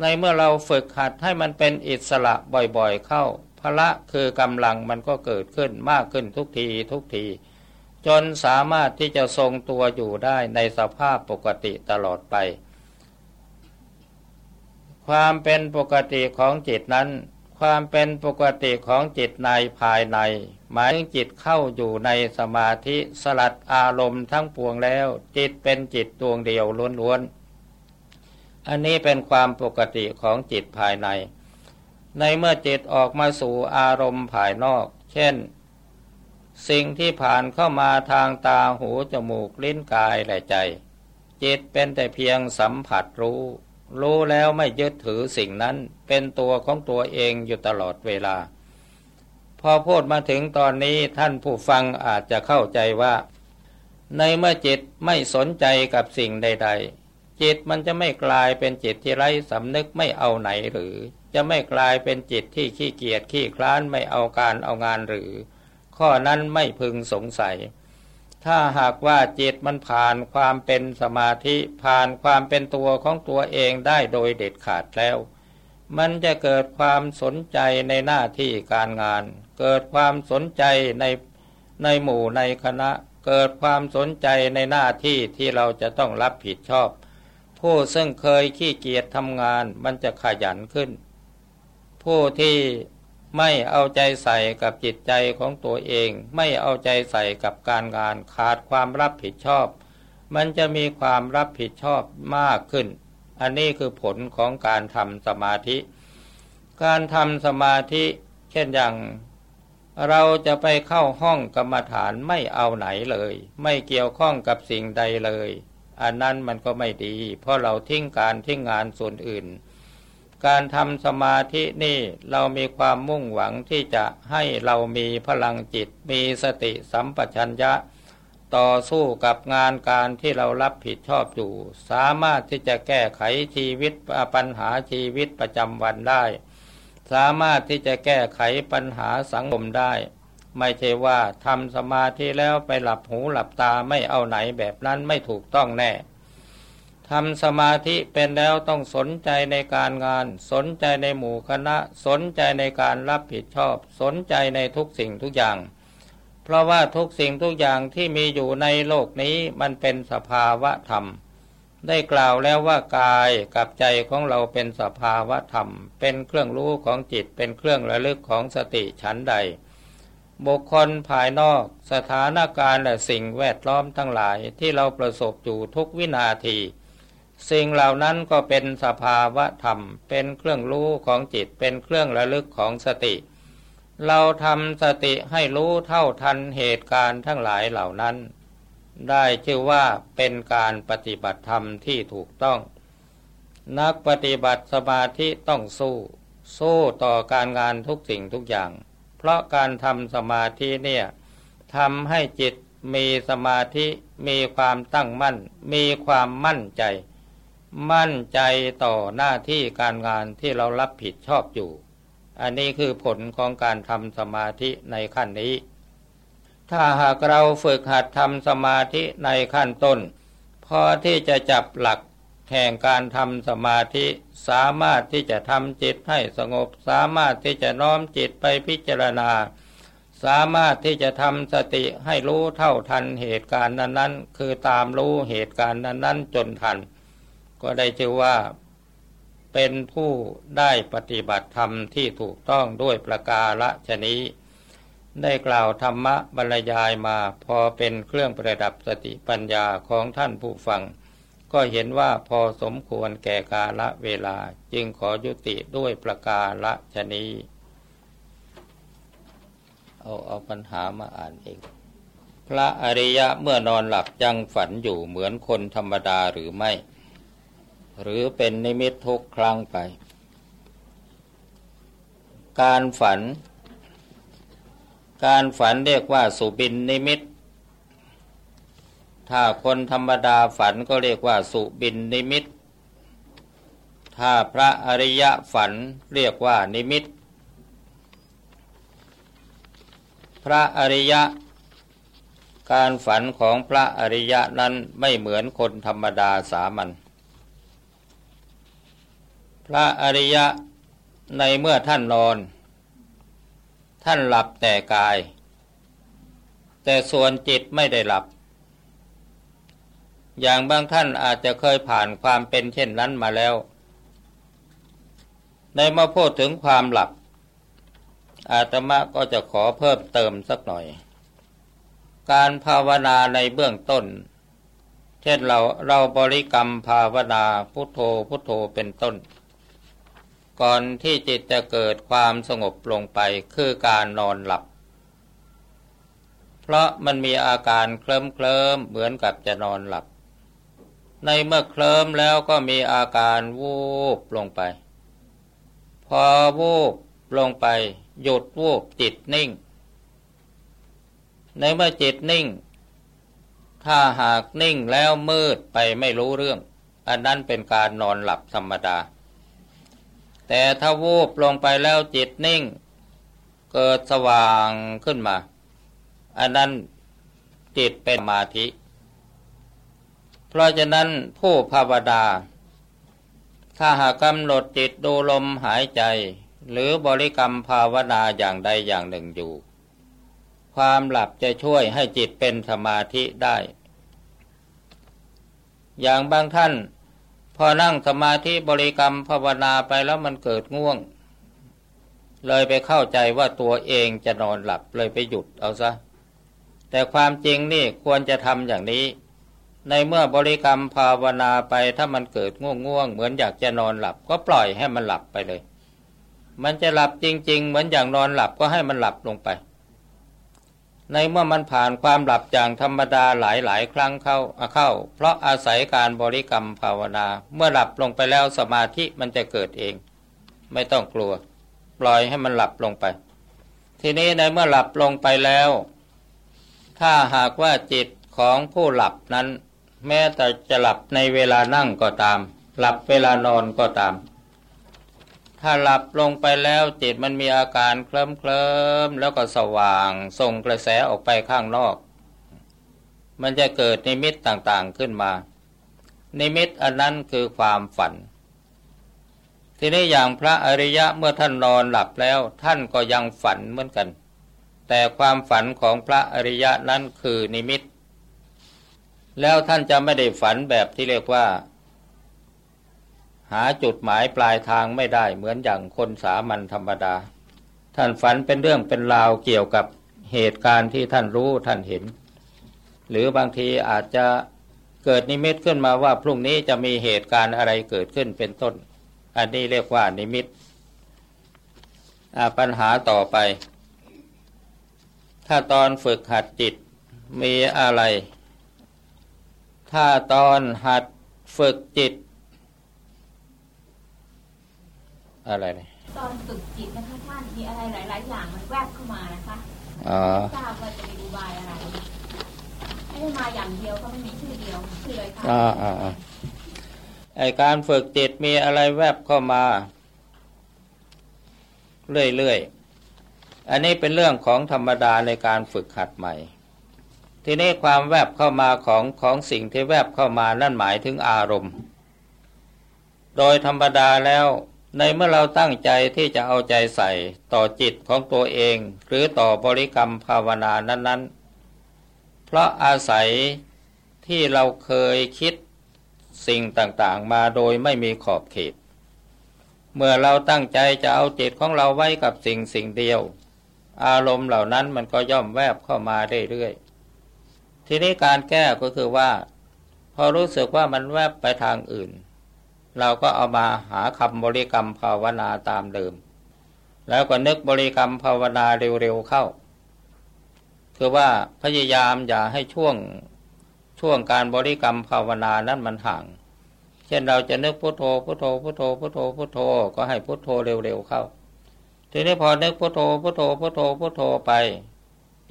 ในเมื่อเราฝึกหัดให้มันเป็นอิสระบ่อยๆเข้าพละคือกำลังมันก็เกิดขึ้นมากขึ้นทุกทีทุกที จนสามารถที่จะทรงตัวอยู่ได้ในสภาพปกติตลอดไป ความเป็นปกติของจิตนั้น ความเป็นปกติของจิตในภายใน หมายถึงจิตเข้าอยู่ในสมาธิสลัดอารมณ์ทั้งปวงแล้ว จิตเป็นจิตดวงเดียวล้วนๆอันนี้เป็นความปกติของจิตภายใน ในเมื่อจิตออกมาสู่อารมณ์ภายนอก เช่น สิ่งที่ผ่านเข้ามาทางตาหูจมูกลิ้นกายและใจ จิตเป็นแต่เพียงสัมผัสรู้ รู้แล้วไม่ยึดถือสิ่งนั้นเป็นตัวของตัวเองอยู่ตลอดเวลา พอพูดมาถึงตอนนี้ท่านผู้ฟังอาจจะเข้าใจว่า ในเมื่อจิตไม่สนใจกับสิ่งใด ๆ จิตมันจะไม่กลายเป็นจิตที่ไร้สำนึกไม่เอาไหนหรือ จะไม่กลายเป็นจิตที่ขี้เกียจขี้คลานไม่เอาการเอางานหรือ ข้อนั้นไม่พึงสงสัย ถ้าหากว่าจิตมันผ่านความเป็นสมาธิผ่านความเป็นตัวของตัวเองได้โดยเด็ดขาดแล้ว มันจะเกิดความสนใจในหน้าที่การงาน เกิดความสนใจในในหมู่ในคณะ เกิดความสนใจในหน้าที่ที่เราจะต้องรับผิดชอบ ผู้ซึ่งเคยขี้เกียจทำงานมันจะขยันขึ้น ผู้ที่ ไม่เอาใจใส่กับจิตใจของตัวเอง ไม่เอาใจใส่กับการงานขาดความรับผิดชอบ มันจะมีความรับผิดชอบมากขึ้น อันนี้คือผลของการทำสมาธิ การทำสมาธิ เช่นอย่าง เราจะไปเข้าห้องกรรมฐานไม่เอาไหนเลย ไม่เกี่ยวข้องกับสิ่งใดเลย อันนั้นมันก็ไม่ดี เพราะเราทิ้งการทิ้งงานส่วนอื่น การทำสมาธินี่เรามีความมุ่งหวังที่จะให้เรามีพลังจิต มีสติสัมปชัญญะ ต่อสู้กับงานการที่เรารับผิดชอบอยู่ สามารถที่จะแก้ไขชีวิตปัญหาชีวิตประจำวันได้ สามารถที่จะแก้ไขปัญหาสังคมได้ ไม่ใช่ว่าทำสมาธิแล้วไปหลับหูหลับตาไม่เอาไหนแบบนั้นไม่ถูกต้องแน่ ทำสมาธิเป็นแล้วต้องสนใจในการงาน สนใจในหมู่คณะ สนใจในการรับผิดชอบ สนใจในทุกสิ่งทุกอย่าง เพราะว่าทุกสิ่งทุกอย่างที่มีอยู่ในโลกนี้มันเป็นสภาวะธรรม ได้กล่าวแล้วว่ากายกับใจของเราเป็นสภาวะธรรม เป็นเครื่องรู้ของจิต เป็นเครื่องระลึกของสติฉันใด บุคคลภายนอกสถานการณ์และสิ่งแวดล้อมทั้งหลายที่เราประสบอยู่ทุกวินาที สิ่งเหล่านั้นก็เป็นสภาวะธรรม เป็นเครื่องรู้ของจิตเป็นเครื่องระลึกของสติ เราทำสติให้รู้เท่าทันเหตุการณ์ทั้งหลายเหล่านั้น ได้ชื่อว่าเป็นการปฏิบัติธรรมที่ถูกต้อง นักปฏิบัติสมาธิต้องสู้ สู้ต่อการงานทุกสิ่งทุกอย่าง เพราะการทำสมาธิเนี่ยทำให้จิตมีสมาธิมีความตั้งมั่น มีความมั่นใจ มั่นใจต่อหน้าที่การงานที่เรารับผิดชอบอยู่ อันนี้คือผลของการทำสมาธิในขั้นนี้ ถ้าหากเราฝึกหัดทำสมาธิในขั้นต้น พอที่จะจับหลักแห่งการทำสมาธิสามารถที่จะทำจิตให้สงบ สามารถที่จะน้อมจิตไปพิจารณา สามารถที่จะทำสติให้รู้เท่าทันเหตุการณ์นั้นๆ คือตามรู้เหตุการณ์นั้นๆจนทัน ก็ได้ชื่อว่า เป็นผู้ได้ปฏิบัติธรรมที่ถูกต้องด้วยประกาละชนี้ ได้กล่าวธรรมะบรรยายมาพอเป็นเครื่องประดับสติปัญญาของท่านผู้ฟัง ก็เห็นว่าพอสมควรแก่กาละเวลาจึงขอยุติด้วยประกาละชนี้เอาเอาปัญหามาอ่านเอง พระอริยะเมื่อนอนหลับยังฝันอยู่เหมือนคนธรรมดาหรือไม่ หรือเป็นนิมิตทุกครั้งไป การฝัน การฝันเรียกว่าสุบินนิมิต ถ้าคนธรรมดาฝันก็เรียกว่าสุบินนิมิต ถ้าพระอริยะฝันเรียกว่านิมิต พระอริยะการฝันของพระอริยะนั้นไม่เหมือนคนธรรมดาสามัญ พระอริยะในเมื่อท่านนอน ท่านหลับแต่กาย แต่ส่วนจิตไม่ได้หลับ อย่างบางท่านอาจจะเคยผ่านความเป็นเช่นนั้นมาแล้วในเมื่อพูดถึงความหลับ อาตมาก็จะขอเพิ่มเติมสักหน่อย การภาวนาในเบื้องต้น เช่นเราเราบริกรรมภาวนาพุทโธพุทโธเป็นต้น ก่อนที่จิตจะเกิดความสงบลงไปคือการนอนหลับ เพราะมันมีอาการเคลิ้มเคลิมเหมือนกับจะนอนหลับ ในเมื่อเคลิ้มแล้วก็มีอาการวูบลงไป พอวูบลงไป หยุดวูบจิตนิ่ง ในเมื่อจิตนิ่ง ถ้าหากนิ่งแล้วมืดไปไม่รู้เรื่อง อันนั้นเป็นการนอนหลับธรรมดา แต่ถ้าวูบลงไปแล้วจิตนิ่ง เกิดสว่างขึ้นมา อันนั้นจิตเป็นมาธิ เพราะฉะนั้นผู้ภาวดา ถ้าหากกำหนดจิตดูลมหายใจ หรือบริกรรมภาวนาอย่างใดอย่างหนึ่งอยู่ ความหลับจะช่วยให้จิตเป็นสมาธิได้ อย่างบางท่าน พอนั่งสมาธิบริกรรมภาวนาไปแล้วมันเกิดง่วง เลยไปเข้าใจว่าตัวเองจะนอนหลับเลยไปหยุดเอาซะ แต่ความจริงนี่ควรจะทำอย่างนี้ ในเมื่อบริกรรมภาวนาไปถ้ามันเกิดง่วงง่วงเหมือนอยากจะนอนหลับ ก็ปล่อยให้มันหลับไปเลย มันจะหลับจริง ๆ เหมือนอย่างนอนหลับก็ให้มันหลับลงไป ในเมื่อมันผ่านความหลับอย่างธรรมดาหลายหลายครั้งเข้าเข้า เพราะอาศัยการบริกรรมภาวนา เมื่อหลับลงไปแล้วสมาธิมันจะเกิดเอง ไม่ต้องกลัว ปล่อยให้มันหลับลงไป ทีนี้ในเมื่อหลับลงไปแล้ว ถ้าหากว่าจิตของผู้หลับนั้น แม้แต่จะหลับในเวลานั่งก็ตาม หลับเวลานอนก็ตาม ถ้าหลับลงไปแล้วจิตมันมีอาการเคลิ้มเคลิมแล้วก็สว่างส่งกระแสออกไปข้างนอก มันจะเกิดนิมิตต่างๆขึ้นมา นิมิตอันนั้นคือความฝัน ทีนี้อย่างพระอริยะเมื่อท่านนอนหลับแล้วท่านก็ยังฝันเหมือนกัน แต่ความฝันของพระอริยะนั้นคือนิมิต แล้วท่านจะไม่ได้ฝันแบบที่เรียกว่า หาจุดหมายปลายทางไม่ได้เหมือนอย่างคนสามัญธรรมดา ท่านฝันเป็นเรื่องเป็นราวเกี่ยวกับเหตุการณ์ที่ท่านรู้ท่านเห็น หรือบางทีอาจจะเกิดนิมิตขึ้นมาว่าพรุ่งนี้จะมีเหตุการณ์อะไรเกิดขึ้นเป็นต้น อันนี้เรียกว่านิมิตปัญหาต่อไป ถ้าตอนฝึกหัดจิตมีอะไร ถ้าตอนหัดฝึกจิต อะไรเนี่ยตอนฝึกจิตนะคะท่านมีอะไรหลาย ๆ อย่างมันแวบเข้ามานะคะทราบว่าจะมีอุบายอะไรไม่ได้มาอย่างเดียวก็ไม่มีชื่อเดียวชื่ออะไรคะอ่าอ่าไอการฝึกจิตมีอะไรแวบเข้ามา เรื่อยๆ อันนี้เป็นเรื่องของธรรมดาในการฝึกหัดใหม่ ทีนี้ความแวบเข้ามาของของสิ่งที่แวบเข้ามานั่นหมายถึงอารมณ์ โดยธรรมดาแล้ว ในเมื่อเราตั้งใจที่จะเอาใจใส่ต่อจิตของตัวเอง หรือต่อบริกรรมภาวนานั้น ๆ เพราะอาศัยที่เราเคยคิดสิ่งต่างๆ มาโดยไม่มีขอบเขต เมื่อเราตั้งใจจะเอาจิตของเราไว้กับสิ่งสิ่งเดียว อารมณ์เหล่านั้นมันก็ย่อมแวบเข้ามาเรื่อยๆทีนี้การแก้ก็คือว่า พอรู้สึกว่ามันแวบไปทางอื่น เราก็เอามาหาคำบริกรรมภาวนาตามเดิม แล้วก็นึกบริกรรมภาวนาเร็วๆเข้า คือว่าพยายามอย่าให้ช่วงช่วงการบริกรรมภาวนานั้นมันห่าง เช่นเราจะนึกพุโทโธพุโทโธพุโทโธพุโทโธพุโทโธก็ให้พุโทโธเร็วๆเข้า ทีนี้พอนึกพุทโธพุทโธพุทโธพุทโธไป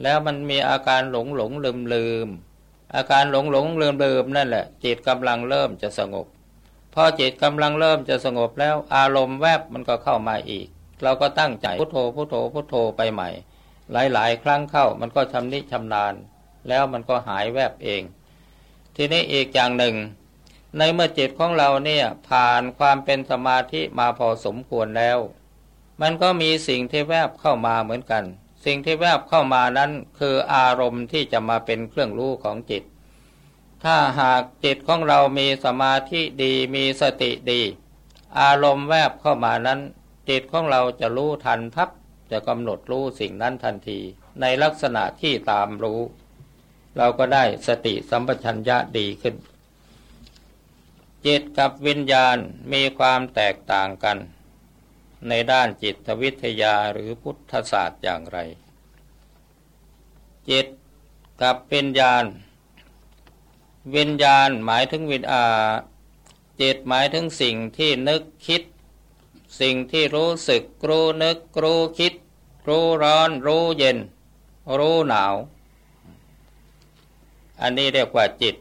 แล้วมันมีอาการหลงหลงลืมลืมอาการหลงหลงลืมลืมนั่นแหละจิตกำลังเริ่มจะสงบ พอจิตกำลังเริ่มจะสงบแล้วอารมณ์แวบมันก็เข้ามาอีก เราก็ตั้งใจพุทโธพุทโธพุทโธไปใหม่ หลาย ๆ ครั้งเข้ามันก็ชำนิชำนาญ แล้วมันก็หายแวบเอง ทีนี้อีกอย่างหนึ่ง ในเมื่อจิตของเราเนี่ยผ่านความเป็นสมาธิมาพอสมควรแล้ว มันก็มีสิ่งที่แวบเข้ามาเหมือนกัน สิ่งที่แวบเข้ามานั้นคืออารมณ์ที่จะมาเป็นเครื่องรู้ของจิต ถ้าหากจิตของเรามีสมาธิดีมีสติดี อารมณ์แวบเข้ามานั้น จิตของเราจะรู้ทันพับจะกำหนดรู้สิ่งนั้นทันที ในลักษณะที่ตามรู้ เราก็ได้สติสัมปชัญญะดีขึ้น จิตกับวิญญาณมีความแตกต่างกัน ในด้านจิตวิทยาหรือพุทธศาสตร์อย่างไร จิตกับวิญญาณ วิญญาณหมายถึงวิญอาจิตหมายถึงสิ่งที่นึกคิด สิ่งที่รู้สึกรู้นึกรู้คิด รู้ร้อนรู้เย็น รู้หนาว อันนี้เรียกว่าจิต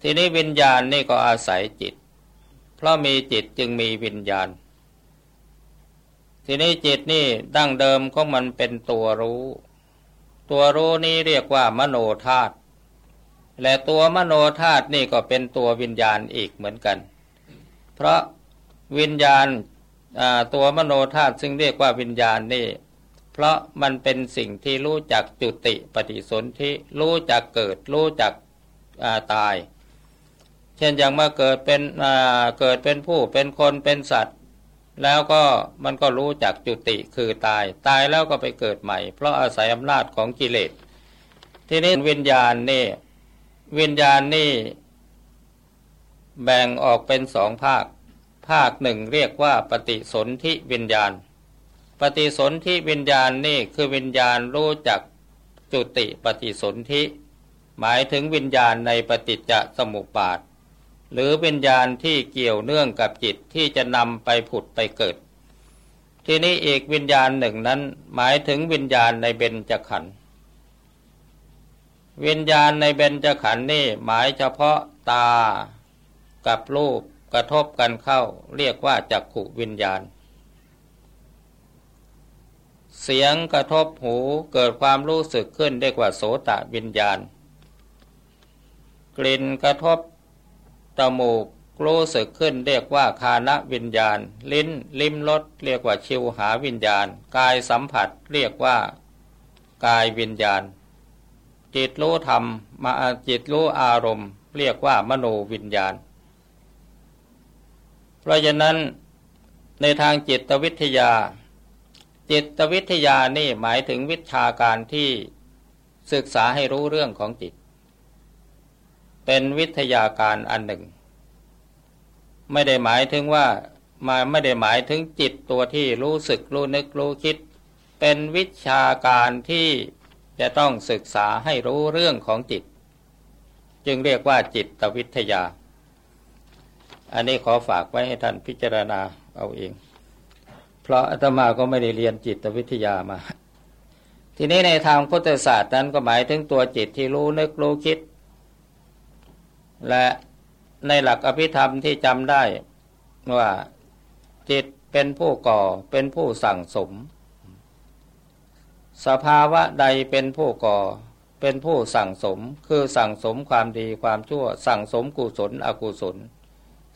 ทีนี้วิญญาณนี่ก็อาศัยจิต เพราะมีจิตจึงมีวิญญาณ ทีนี้จิตนี่ดั้งเดิมของมันเป็นตัวรู้ ตัวรู้นี้เรียกว่ามโนธาตุ และตัวมโนธาตุนี่ก็เป็นตัววิญญาณอีกเหมือนกัน เพราะวิญญาณตัวมโนธาตุซึ่งเรียกว่าวิญญาณนี่ เพราะมันเป็นสิ่งที่รู้จักจุติปฏิสนธิรู้จักเกิด รู้จักตาย เช่นอย่างมาเกิดเป็นเกิดเป็นผู้เป็นคนเป็นสัตว์ แล้วก็มันก็รู้จักจุติคือตาย ตายแล้วก็ไปเกิดใหม่ เพราะอาศัยอำนาจของกิเลส ทีนี้วิญญาณนี่ วิญญาณนี่แบ่งออกเป็นสองภาค ภาคหนึ่งเรียกว่าปฏิสนธิวิญญาณ ปฏิสนธิวิญญาณนี่คือวิญญาณรู้จักจุติปฏิสนธิ หมายถึงวิญญาณในปฏิจจสมุปบาท หรือวิญญาณที่เกี่ยวเนื่องกับจิตที่จะนำไปผุดไปเกิด ทีนี้อีกวิญญาณหนึ่งนั้นหมายถึงวิญญาณในเบญจขันธ์ วิญญาณในเบญจขันธ์นี่หมายเฉพาะตากับรูปกระทบกันเข้า เรียกว่าจักขุวิญญาณ เสียงกระทบหูเกิดความรู้สึกขึ้นเรียกว่าโสตะวิญญาณ กลิ่นกระทบตมูกรู้สึกขึ้นเรียกว่าคานวิญญาณ ลิ้นลิ้มรสเรียกว่าชิวหาวิญญาณ กายสัมผัสเรียกว่ากายวิญญาณ จิตรู้ธรรมมาจิตรู้อารมณ์ เรียกว่ามโนวิญญาณ เพราะฉะนั้นในทางจิตวิทยา จิตวิทยานี่หมายถึงวิชาการที่ศึกษาให้รู้เรื่องของจิต เป็นวิทยาการอันหนึ่ง ไม่ได้หมายถึงว่ามาไม่ได้หมายถึงจิตตัวที่รู้สึกรู้นึกรู้คิด เป็นวิชาการที่ จะต้องศึกษาให้รู้เรื่องของจิต จึงเรียกว่าจิตวิทยา อันนี้ขอฝากไว้ให้ท่านพิจารณาเอาเอง เพราะอาตมาก็ไม่ได้เรียนจิตวิทยามา ทีนี้ในทางพุทธศาสตร์นั้นก็หมายถึงตัวจิตที่รู้นึกรู้คิด และในหลักอภิธรรมที่จำได้ว่าจิตเป็นผู้ก่อเป็นผู้สั่งสม สภาวะใดเป็นผู้ก่อ เป็นผู้สั่งสม คือสั่งสมความดีความชั่ว สั่งสมกุศลอกุศล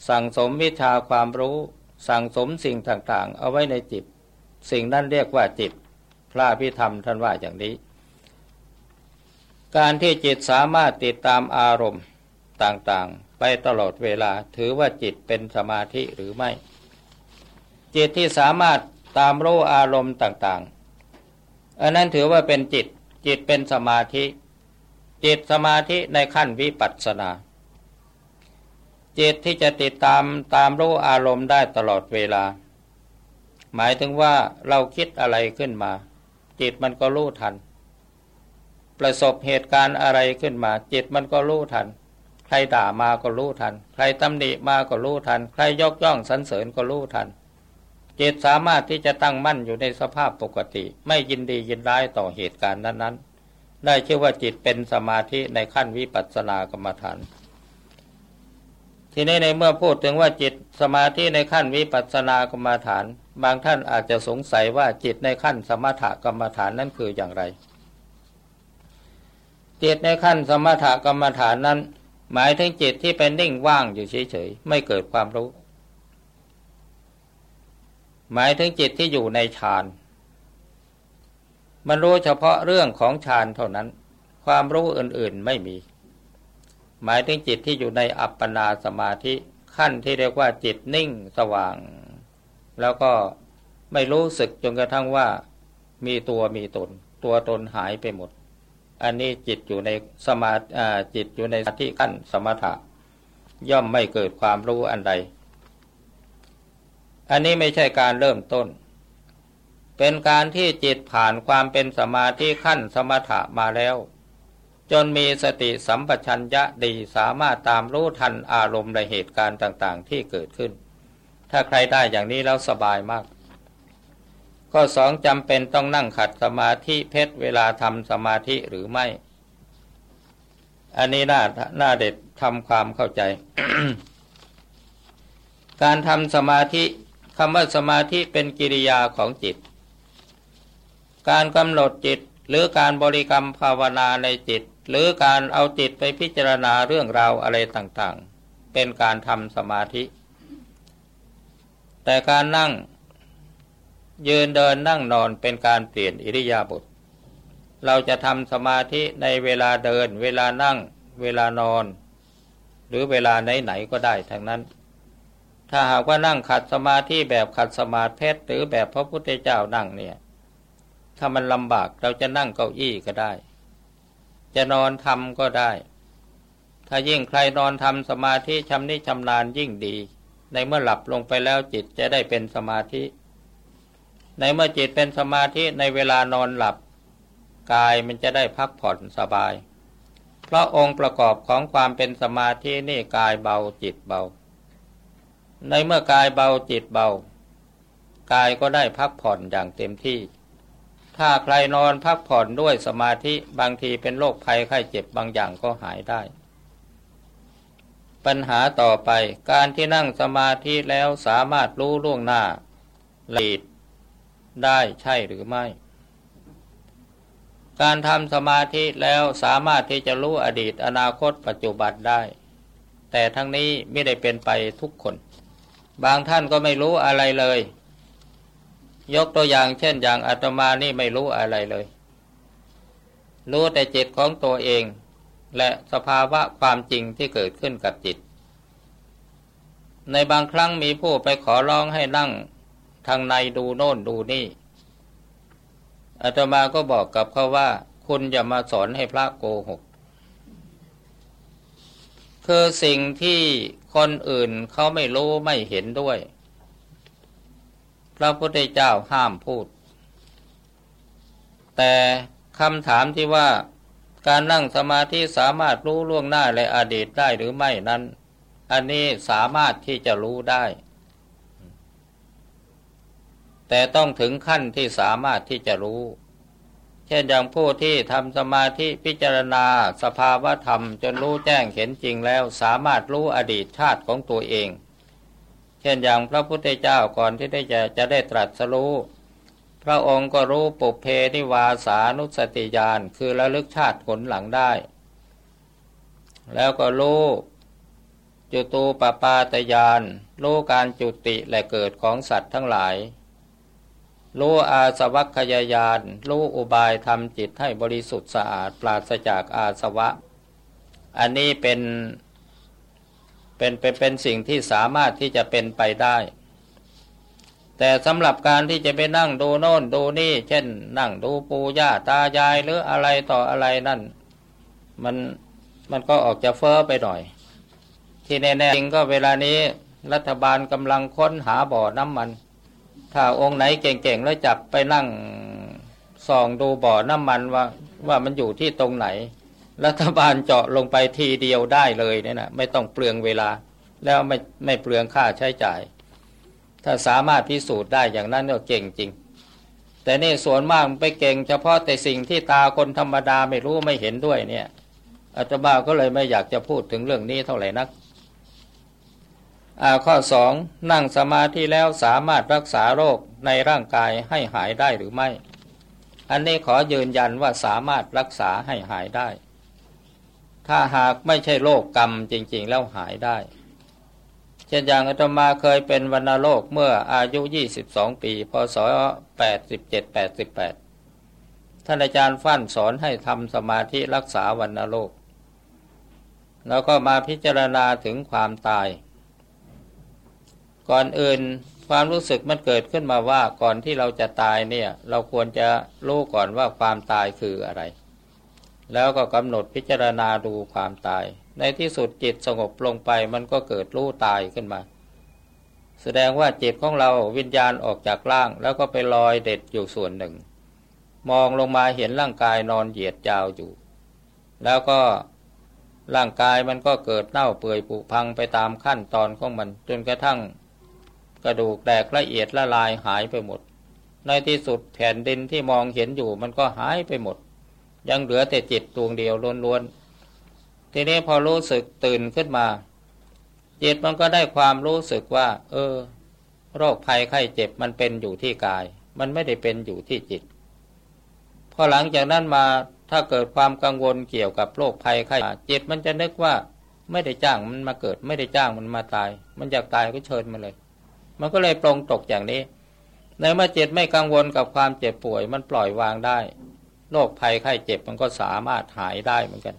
สั่งสมวิชาความรู้ สั่งสมสิ่งต่างๆ เอาไว้ในจิต สิ่งนั้นเรียกว่าจิต พระพิธรรมท่านว่าอย่างนี้ การที่จิตสามารถติดตามอารมณ์ต่างๆ ไปตลอดเวลาถือว่าจิตเป็นสมาธิหรือไม่ จิตที่สามารถตามรู้อารมณ์ต่างๆ อันนั้นถือว่าเป็นจิต จิตเป็นสมาธิ จิตสมาธิในขั้นวิปัสสนา จิตที่จะติดตามตามรู้อารมณ์ได้ตลอดเวลา หมายถึงว่าเราคิดอะไรขึ้นมา จิตมันก็รู้ทัน ประสบเหตุการณ์อะไรขึ้นมา จิตมันก็รู้ทัน ใครด่ามาก็รู้ทัน ใครตำหนิมาก็รู้ทัน ใครยกย่องสรรเสริญก็รู้ทัน จิตสามารถที่จะตั้งมั่นอยู่ในสภาพปกติ ไม่ยินดียินร้ายต่อเหตุการณ์นั้นๆ ได้ชื่อว่าจิตเป็นสมาธิในขั้นวิปัสสนากรรมฐาน ทีนี้ในเมื่อพูดถึงว่าจิตสมาธิในขั้นวิปัสสนากรรมฐาน บางท่านอาจจะสงสัยว่าจิตในขั้นสมถกรรมฐานนั้นคืออย่างไร จิตในขั้นสมถกรรมฐานนั้น หมายถึงจิตที่เป็นนิ่งว่างอยู่เฉยๆไม่เกิดความรู้ หมายถึงจิตที่อยู่ในฌาน มันรู้เฉพาะเรื่องของฌานเท่านั้น ความรู้อื่นๆไม่มี หมายถึงจิตที่อยู่ในอัปปนาสมาธิขั้นที่เรียกว่าจิตนิ่งสว่าง แล้วก็ไม่รู้สึกจนกระทั่งว่า มีตัวมีตน ตัวตนหายไปหมด อันนี้จิตอยู่ในสมาจิตอยู่ในสมาธิขั้นสมถะ ย่อมไม่เกิดความรู้อันใด อันนี้ไม่ใช่การเริ่มต้น เป็นการที่จิตผ่านความเป็นสมาธิขั้นสมถะมาแล้ว จนมีสติสัมปชัญญะดีสามารถตามรู้ทันอารมณ์ในเหตุการณ์ต่างๆ ที่เกิดขึ้น ถ้าใครได้อย่างนี้แล้วสบายมาก ข้อสองจำเป็นต้องนั่งขัดสมาธิเพชรเวลาทำสมาธิหรือไม่ อันนี้น่าน่าเด็ดทำความเข้าใจ การทำสมาธิ คำว่าสมาธิเป็นกิริยาของจิต การกำหนดจิตหรือการบริกรรมภาวนาในจิต หรือการเอาจิตไปพิจารณาเรื่องราวอะไรต่างๆ เป็นการทำสมาธิ แต่การนั่ง ยืนเดินนั่งนอนเป็นการเปลี่ยนอิริยาบถเราจะทำสมาธิในเวลาเดิน เวลานั่ง เวลานอน หรือเวลาไหนๆก็ได้ทั้งนั้น ถ้าหากว่านั่งขัดสมาธิแบบขัดสมาธิเพชรหรือแบบพระพุทธเจ้านั่งเนี่ย ถ้ามันลำบากเราจะนั่งเก้าอี้ก็ได้ จะนอนทำก็ได้ ถ้ายิ่งใครนอนทำสมาธิชำนิชำนาญยิ่งดี ในเมื่อหลับลงไปแล้วจิตจะได้เป็นสมาธิ ในเมื่อจิตเป็นสมาธิในเวลานอนหลับ กายมันจะได้พักผ่อนสบาย เพราะองค์ประกอบของความเป็นสมาธินี่กายเบาจิตเบา ในเมื่อกายเบาจิตเบา กายก็ได้พักผ่อนอย่างเต็มที่ ถ้าใครนอนพักผ่อนด้วยสมาธิบางทีเป็นโรคภัยไข้เจ็บบางอย่างก็หายได้ ปัญหาต่อไปการที่นั่งสมาธิแล้วสามารถรู้ล่วงหน้าลีดได้ใช่หรือไม่ การทำสมาธิแล้วสามารถที่จะรู้อดีตอนาคตปัจจุบันได้ แต่ทั้งนี้ไม่ได้เป็นไปทุกคน บางท่านก็ไม่รู้อะไรเลย ยกตัวอย่างเช่นอย่างอาตมานี่ไม่รู้อะไรเลย รู้แต่จิตของตัวเอง และสภาวะความจริงที่เกิดขึ้นกับจิต ในบางครั้งมีผู้ไปขอร้องให้นั่งทางในดูโน่นดูนี่อาตมาก็บอกกับเขาว่า คุณอย่ามาสอนให้พระโกหกคือสิ่งที่ คนอื่นเขาไม่รู้ไม่เห็นด้วย พระพุทธเจ้าห้ามพูด แต่คำถามที่ว่าการนั่งสมาธิสามารถรู้ล่วงหน้าและอดีตได้หรือไม่นั้น อันนี้สามารถที่จะรู้ได้ แต่ต้องถึงขั้นที่สามารถที่จะรู้ ช่นอย่างผู้ที่ทำสมาธิพิจารณา สภาวธรรมจนรู้แจ้งเห็นจริงแล้วสามารถรู้อดีตชาติของตัวเอง เช่นอย่างพระพุทธเจ้าก่อนที่ได้จะจะได้ตรัสรู้ พระองค์ก็รู้ปุเพนิวาสานุสติญาณคือระลึกชาติผลหลังได้ แล้วก็รู้จุตูปปาตยานรู้การจุติและเกิดของสัตว์ทั้งหลาย รู้อาสวัคยายานรู้อุบายทำจิตให้บริสุทธิ์สะอาดปราศจากอาสวะ อันนี้เป็นเป็นเป็นเป็นสิ่งที่สามารถที่จะเป็นไปได้ แต่สำหรับการที่จะไปนั่งดูโน่นดูนี่ เช่น นั่งดูปูย่าตายายหรืออะไรต่ออะไรนั่น มันมันก็ออกจะเฟ้อไปหน่อย ที่แน่ๆจริงก็เวลานี้รัฐบาลกำลังค้นหาบ่อน้ำมัน ถ้าองค์ไหนเก่งๆแล้วจับไปนั่งส่องดูบ่อน้ำมันว่าว่ามันอยู่ที่ตรงไหน รัฐบาลเจาะลงไปทีเดียวได้เลยเนี่ยนะไม่ต้องเปลืองเวลา แล้วไม่ไม่เปลืองค่าใช้จ่าย ถ้าสามารถพิสูจน์ได้อย่างนั้นก็เก่งจริง แต่นี่ส่วนมากไปเก่ง เฉพาะแต่สิ่งที่ตาคนธรรมดาไม่รู้ไม่เห็นด้วยเนี่ยอาตมาก็เลยไม่อยากจะพูดถึงเรื่องนี้เท่าไหร่นัก ข้อสองนั่งสมาธิแล้วสามารถรักษาโรคในร่างกายให้หายได้หรือไม่ อันนี้ขอยืนยันว่าสามารถรักษาให้หายได้ ถ้าหากไม่ใช่โรคกรรมจริง ๆ แล้วหายได้ เช่นอย่างอาตมาเคยเป็นวัณโรคเมื่ออายุ 22 ปี พศ 87-88 ท่านอาจารย์ฟั่นสอนให้ทำสมาธิรักษาวัณโรค แล้วก็มาพิจารณาถึงความตาย ก่อนอื่นความรู้สึกมันเกิดขึ้นมาว่าก่อนที่เราจะตายเนี่ย เราควรจะรู้ก่อนว่าความตายคืออะไร แล้วก็กำหนดพิจารณาดูความตาย ในที่สุดจิตสงบลงไปมันก็เกิดรู้ตายขึ้นมา แสดงว่าจิตของเราวิญญาณออกจากร่าง แล้วก็ไปลอยเด็ดอยู่ส่วนหนึ่ง มองลงมาเห็นร่างกายนอนเหยียดยาวอยู่ แล้วก็ร่างกายมันก็เกิดเน่าเปื่อยผุพังไปตามขั้นตอนของมันจนกระทั่ง กระดูกแตกละเอียดละลายหายไปหมด ในที่สุดแผ่นดินที่มองเห็นอยู่มันก็หายไปหมด ยังเหลือแต่จิตดวงเดียวล้วนๆทีนี้พอรู้สึกตื่นขึ้นมา จิตมันก็ได้ความรู้สึกว่า เออ โรคภัยไข้เจ็บมันเป็นอยู่ที่กาย มันไม่ได้เป็นอยู่ที่จิตพอหลังจากนั้นมาถ้าเกิดความกังวลเกี่ยวกับโรคภัยไข้จิตมันจะนึกว่าไม่ได้จ้างมันมาเกิด ไม่ได้จ้างมันมาตาย มันอยากตายก็เชิญมาเลย มันก็เลยปรงตกอย่างนี้ ในเมื่อจิตไม่กังวลกับความเจ็บป่วย มันปล่อยวางได้โรคภัยไข้เจ็บมันก็สามารถหายได้เหมือนกัน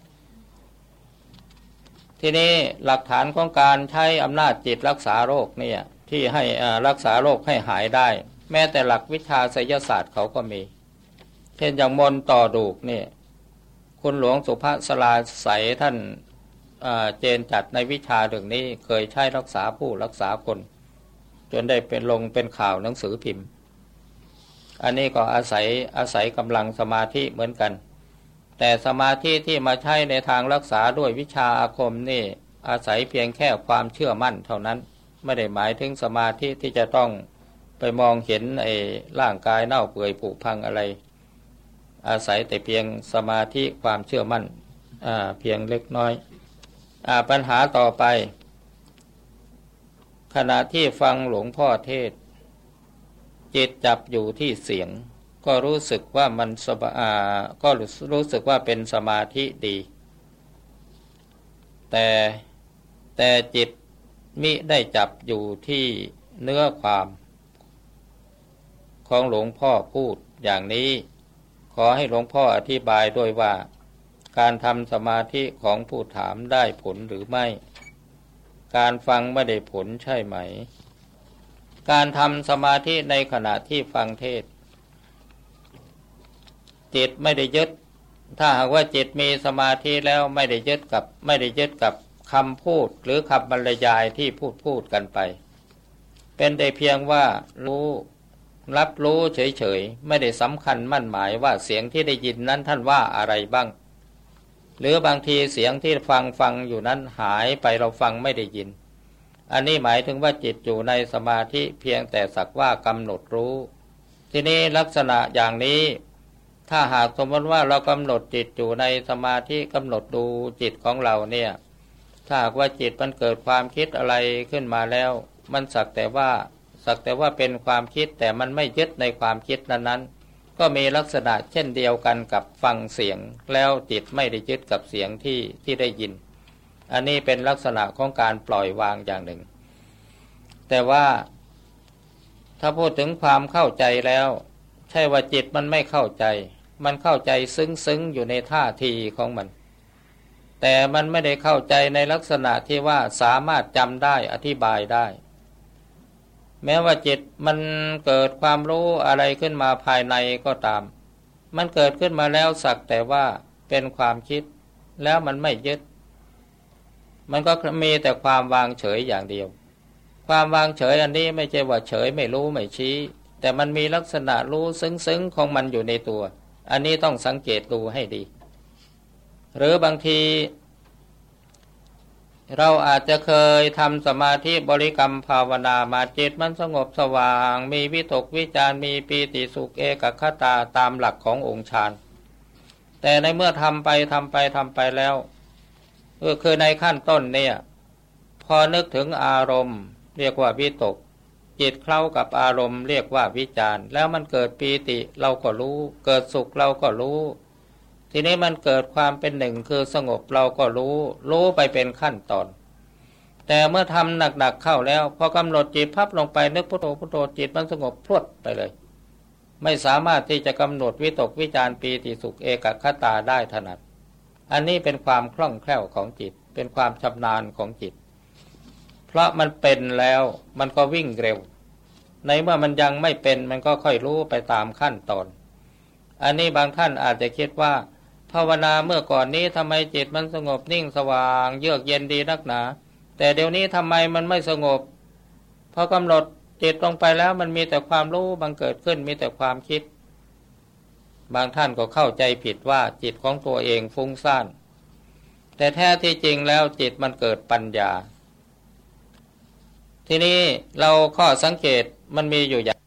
ทีนี้หลักฐานของการใช้อำนาจจิตรักษาโรคเนี่ยที่ให้รักษาโรคให้หายได้ แม้แต่หลักวิชาไสยศาสตร์เขาก็มี เช่นอย่างมนต่อดูกนี่คุณหลวงสุภาษลาใสท่านเจนจัดในวิชาเรื่องนี้เคยใช้รักษาผู้รักษาคน จนได้เป็นลงเป็นข่าวหนังสือพิมพ์ อันนี้ก็อาศัยอาศัยกำลังสมาธิเหมือนกัน แต่สมาธิที่มาใช้ในทางรักษาด้วยวิชาอาคมนี่อาศัยเพียงแค่ความเชื่อมั่นเท่านั้น ไม่ได้หมายถึงสมาธิที่จะต้องไปมองเห็นไอ้ร่างกายเน่าเปื่อยผุพังอะไร อาศัยแต่เพียงสมาธิความเชื่อมั่นเพียงเล็กน้อยอปัญหาต่อไป ขณะที่ฟังหลวงพ่อเทศ จิตจับอยู่ที่เสียง ก็รู้สึกว่ามันสบาก็รู้สึกว่าเป็นสมาธิดี แต่แต่จิตมิได้จับอยู่ที่เนื้อความ ของหลวงพ่อพูดอย่างนี้ ขอให้หลวงพ่ออธิบายด้วยว่า การทำสมาธิของผู้ถามได้ผลหรือไม่ การฟังไม่ได้ผลใช่ไหม การทำสมาธิในขณะที่ฟังเทศ จิตไม่ได้ยึด ถ้าหากว่าจิตมีสมาธิแล้วไม่ได้ยึดกับ ไม่ได้ยึดกับคำพูดหรือคำบรรยายที่พูดพูดกันไป เป็นแต่เพียงว่ารู้รับรู้เฉยๆ ไม่ได้สำคัญมั่นหมายว่าเสียงที่ได้ยินนั้นท่านว่าอะไรบ้าง หรือบางทีเสียงที่ฟังฟังอยู่นั้นหายไปเราฟังไม่ได้ยิน อันนี้หมายถึงว่าจิตอยู่ในสมาธิเพียงแต่สักว่ากำหนดรู้ ทีนี้ลักษณะอย่างนี้ ถ้าหากสมมติว่าเรากำหนดจิตอยู่ในสมาธิกำหนดดูจิตของเราเนี่ย ถ้าหากว่าจิตมันเกิดความคิดอะไรขึ้นมาแล้ว มันสักแต่ว่า สักแต่ว่าเป็นความคิดแต่มันไม่ยึดในความคิดนั้นๆ ก็มีลักษณะเช่นเดียวกันกับฟังเสียง แล้วจิตไม่ได้ยึดกับเสียงที่ที่ได้ยิน อันนี้เป็นลักษณะของการปล่อยวางอย่างหนึ่ง แต่ว่าถ้าพูดถึงความเข้าใจแล้ว ใช่ว่าจิตมันไม่เข้าใจ มันเข้าใจซึ้งๆอยู่ในท่าทีของมัน แต่มันไม่ได้เข้าใจในลักษณะที่ว่าสามารถจำได้อธิบายได้ แม้ว่าจิตมันเกิดความรู้อะไรขึ้นมาภายในก็ตาม มันเกิดขึ้นมาแล้วสักแต่ว่าเป็นความคิด แล้วมันไม่ยึด มันก็มีแต่ความวางเฉยอย่างเดียว ความวางเฉยอันนี้ไม่ใช่ว่าเฉยไม่รู้ไม่ชี้ แต่มันมีลักษณะรู้ซึ้งๆของมันอยู่ในตัว อันนี้ต้องสังเกตดูให้ดี หรือบางที เราอาจจะเคยทำสมาธิบริกรรมภาวนามาจิตมันสงบสว่าง มีวิตกวิจารมีปีติสุขเอกคตาตามหลักขององค์ฌานแต่ในเมื่อทำไปทำไปทำไปแล้วก็คือในขั้นต้นเนี่ย พอนึกถึงอารมณ์ เรียกว่าวิตก จิตเข้ากับอารมณ์ เรียกว่าวิจารแล้วมันเกิดปีติเราก็รู้ เกิดสุขเราก็รู้ ทีนี้มันเกิดความเป็นหนึ่งคือสงบเราก็รู้ รู้ไปเป็นขั้นตอน แต่เมื่อทำหนักๆเข้าแล้ว พอกำหนดจิตพับลงไปนึกพุทโธพุทโธจิตมันสงบพรวดไปเลย ไม่สามารถที่จะกำหนดวิตกวิจารปีติสุขเอกคตาได้ถนัด อันนี้เป็นความคล่องแคล่วของจิต เป็นความชำนาญของจิต เพราะมันเป็นแล้วมันก็วิ่งเร็ว ในเมื่อมันยังไม่เป็นมันก็ค่อยรู้ไปตามขั้นตอน อันนี้บางท่านอาจจะคิดว่า ภาวนาเมื่อก่อนนี้ทำไมจิตมันสงบนิ่งสว่าง เยือกเย็นดีนักหนา แต่เดี๋ยวนี้ทำไมมันไม่สงบพอกำหนดจิตลงไปแล้วมันมีแต่ความรู้บังเกิดขึ้นมีแต่ความคิด บางท่านก็เข้าใจผิดว่าจิตของตัวเองฟุ้งซ่านแต่แท้ที่จริงแล้วจิตมันเกิดปัญญา ทีนี้เราข้อสังเกตมันมีอยู่อย่าง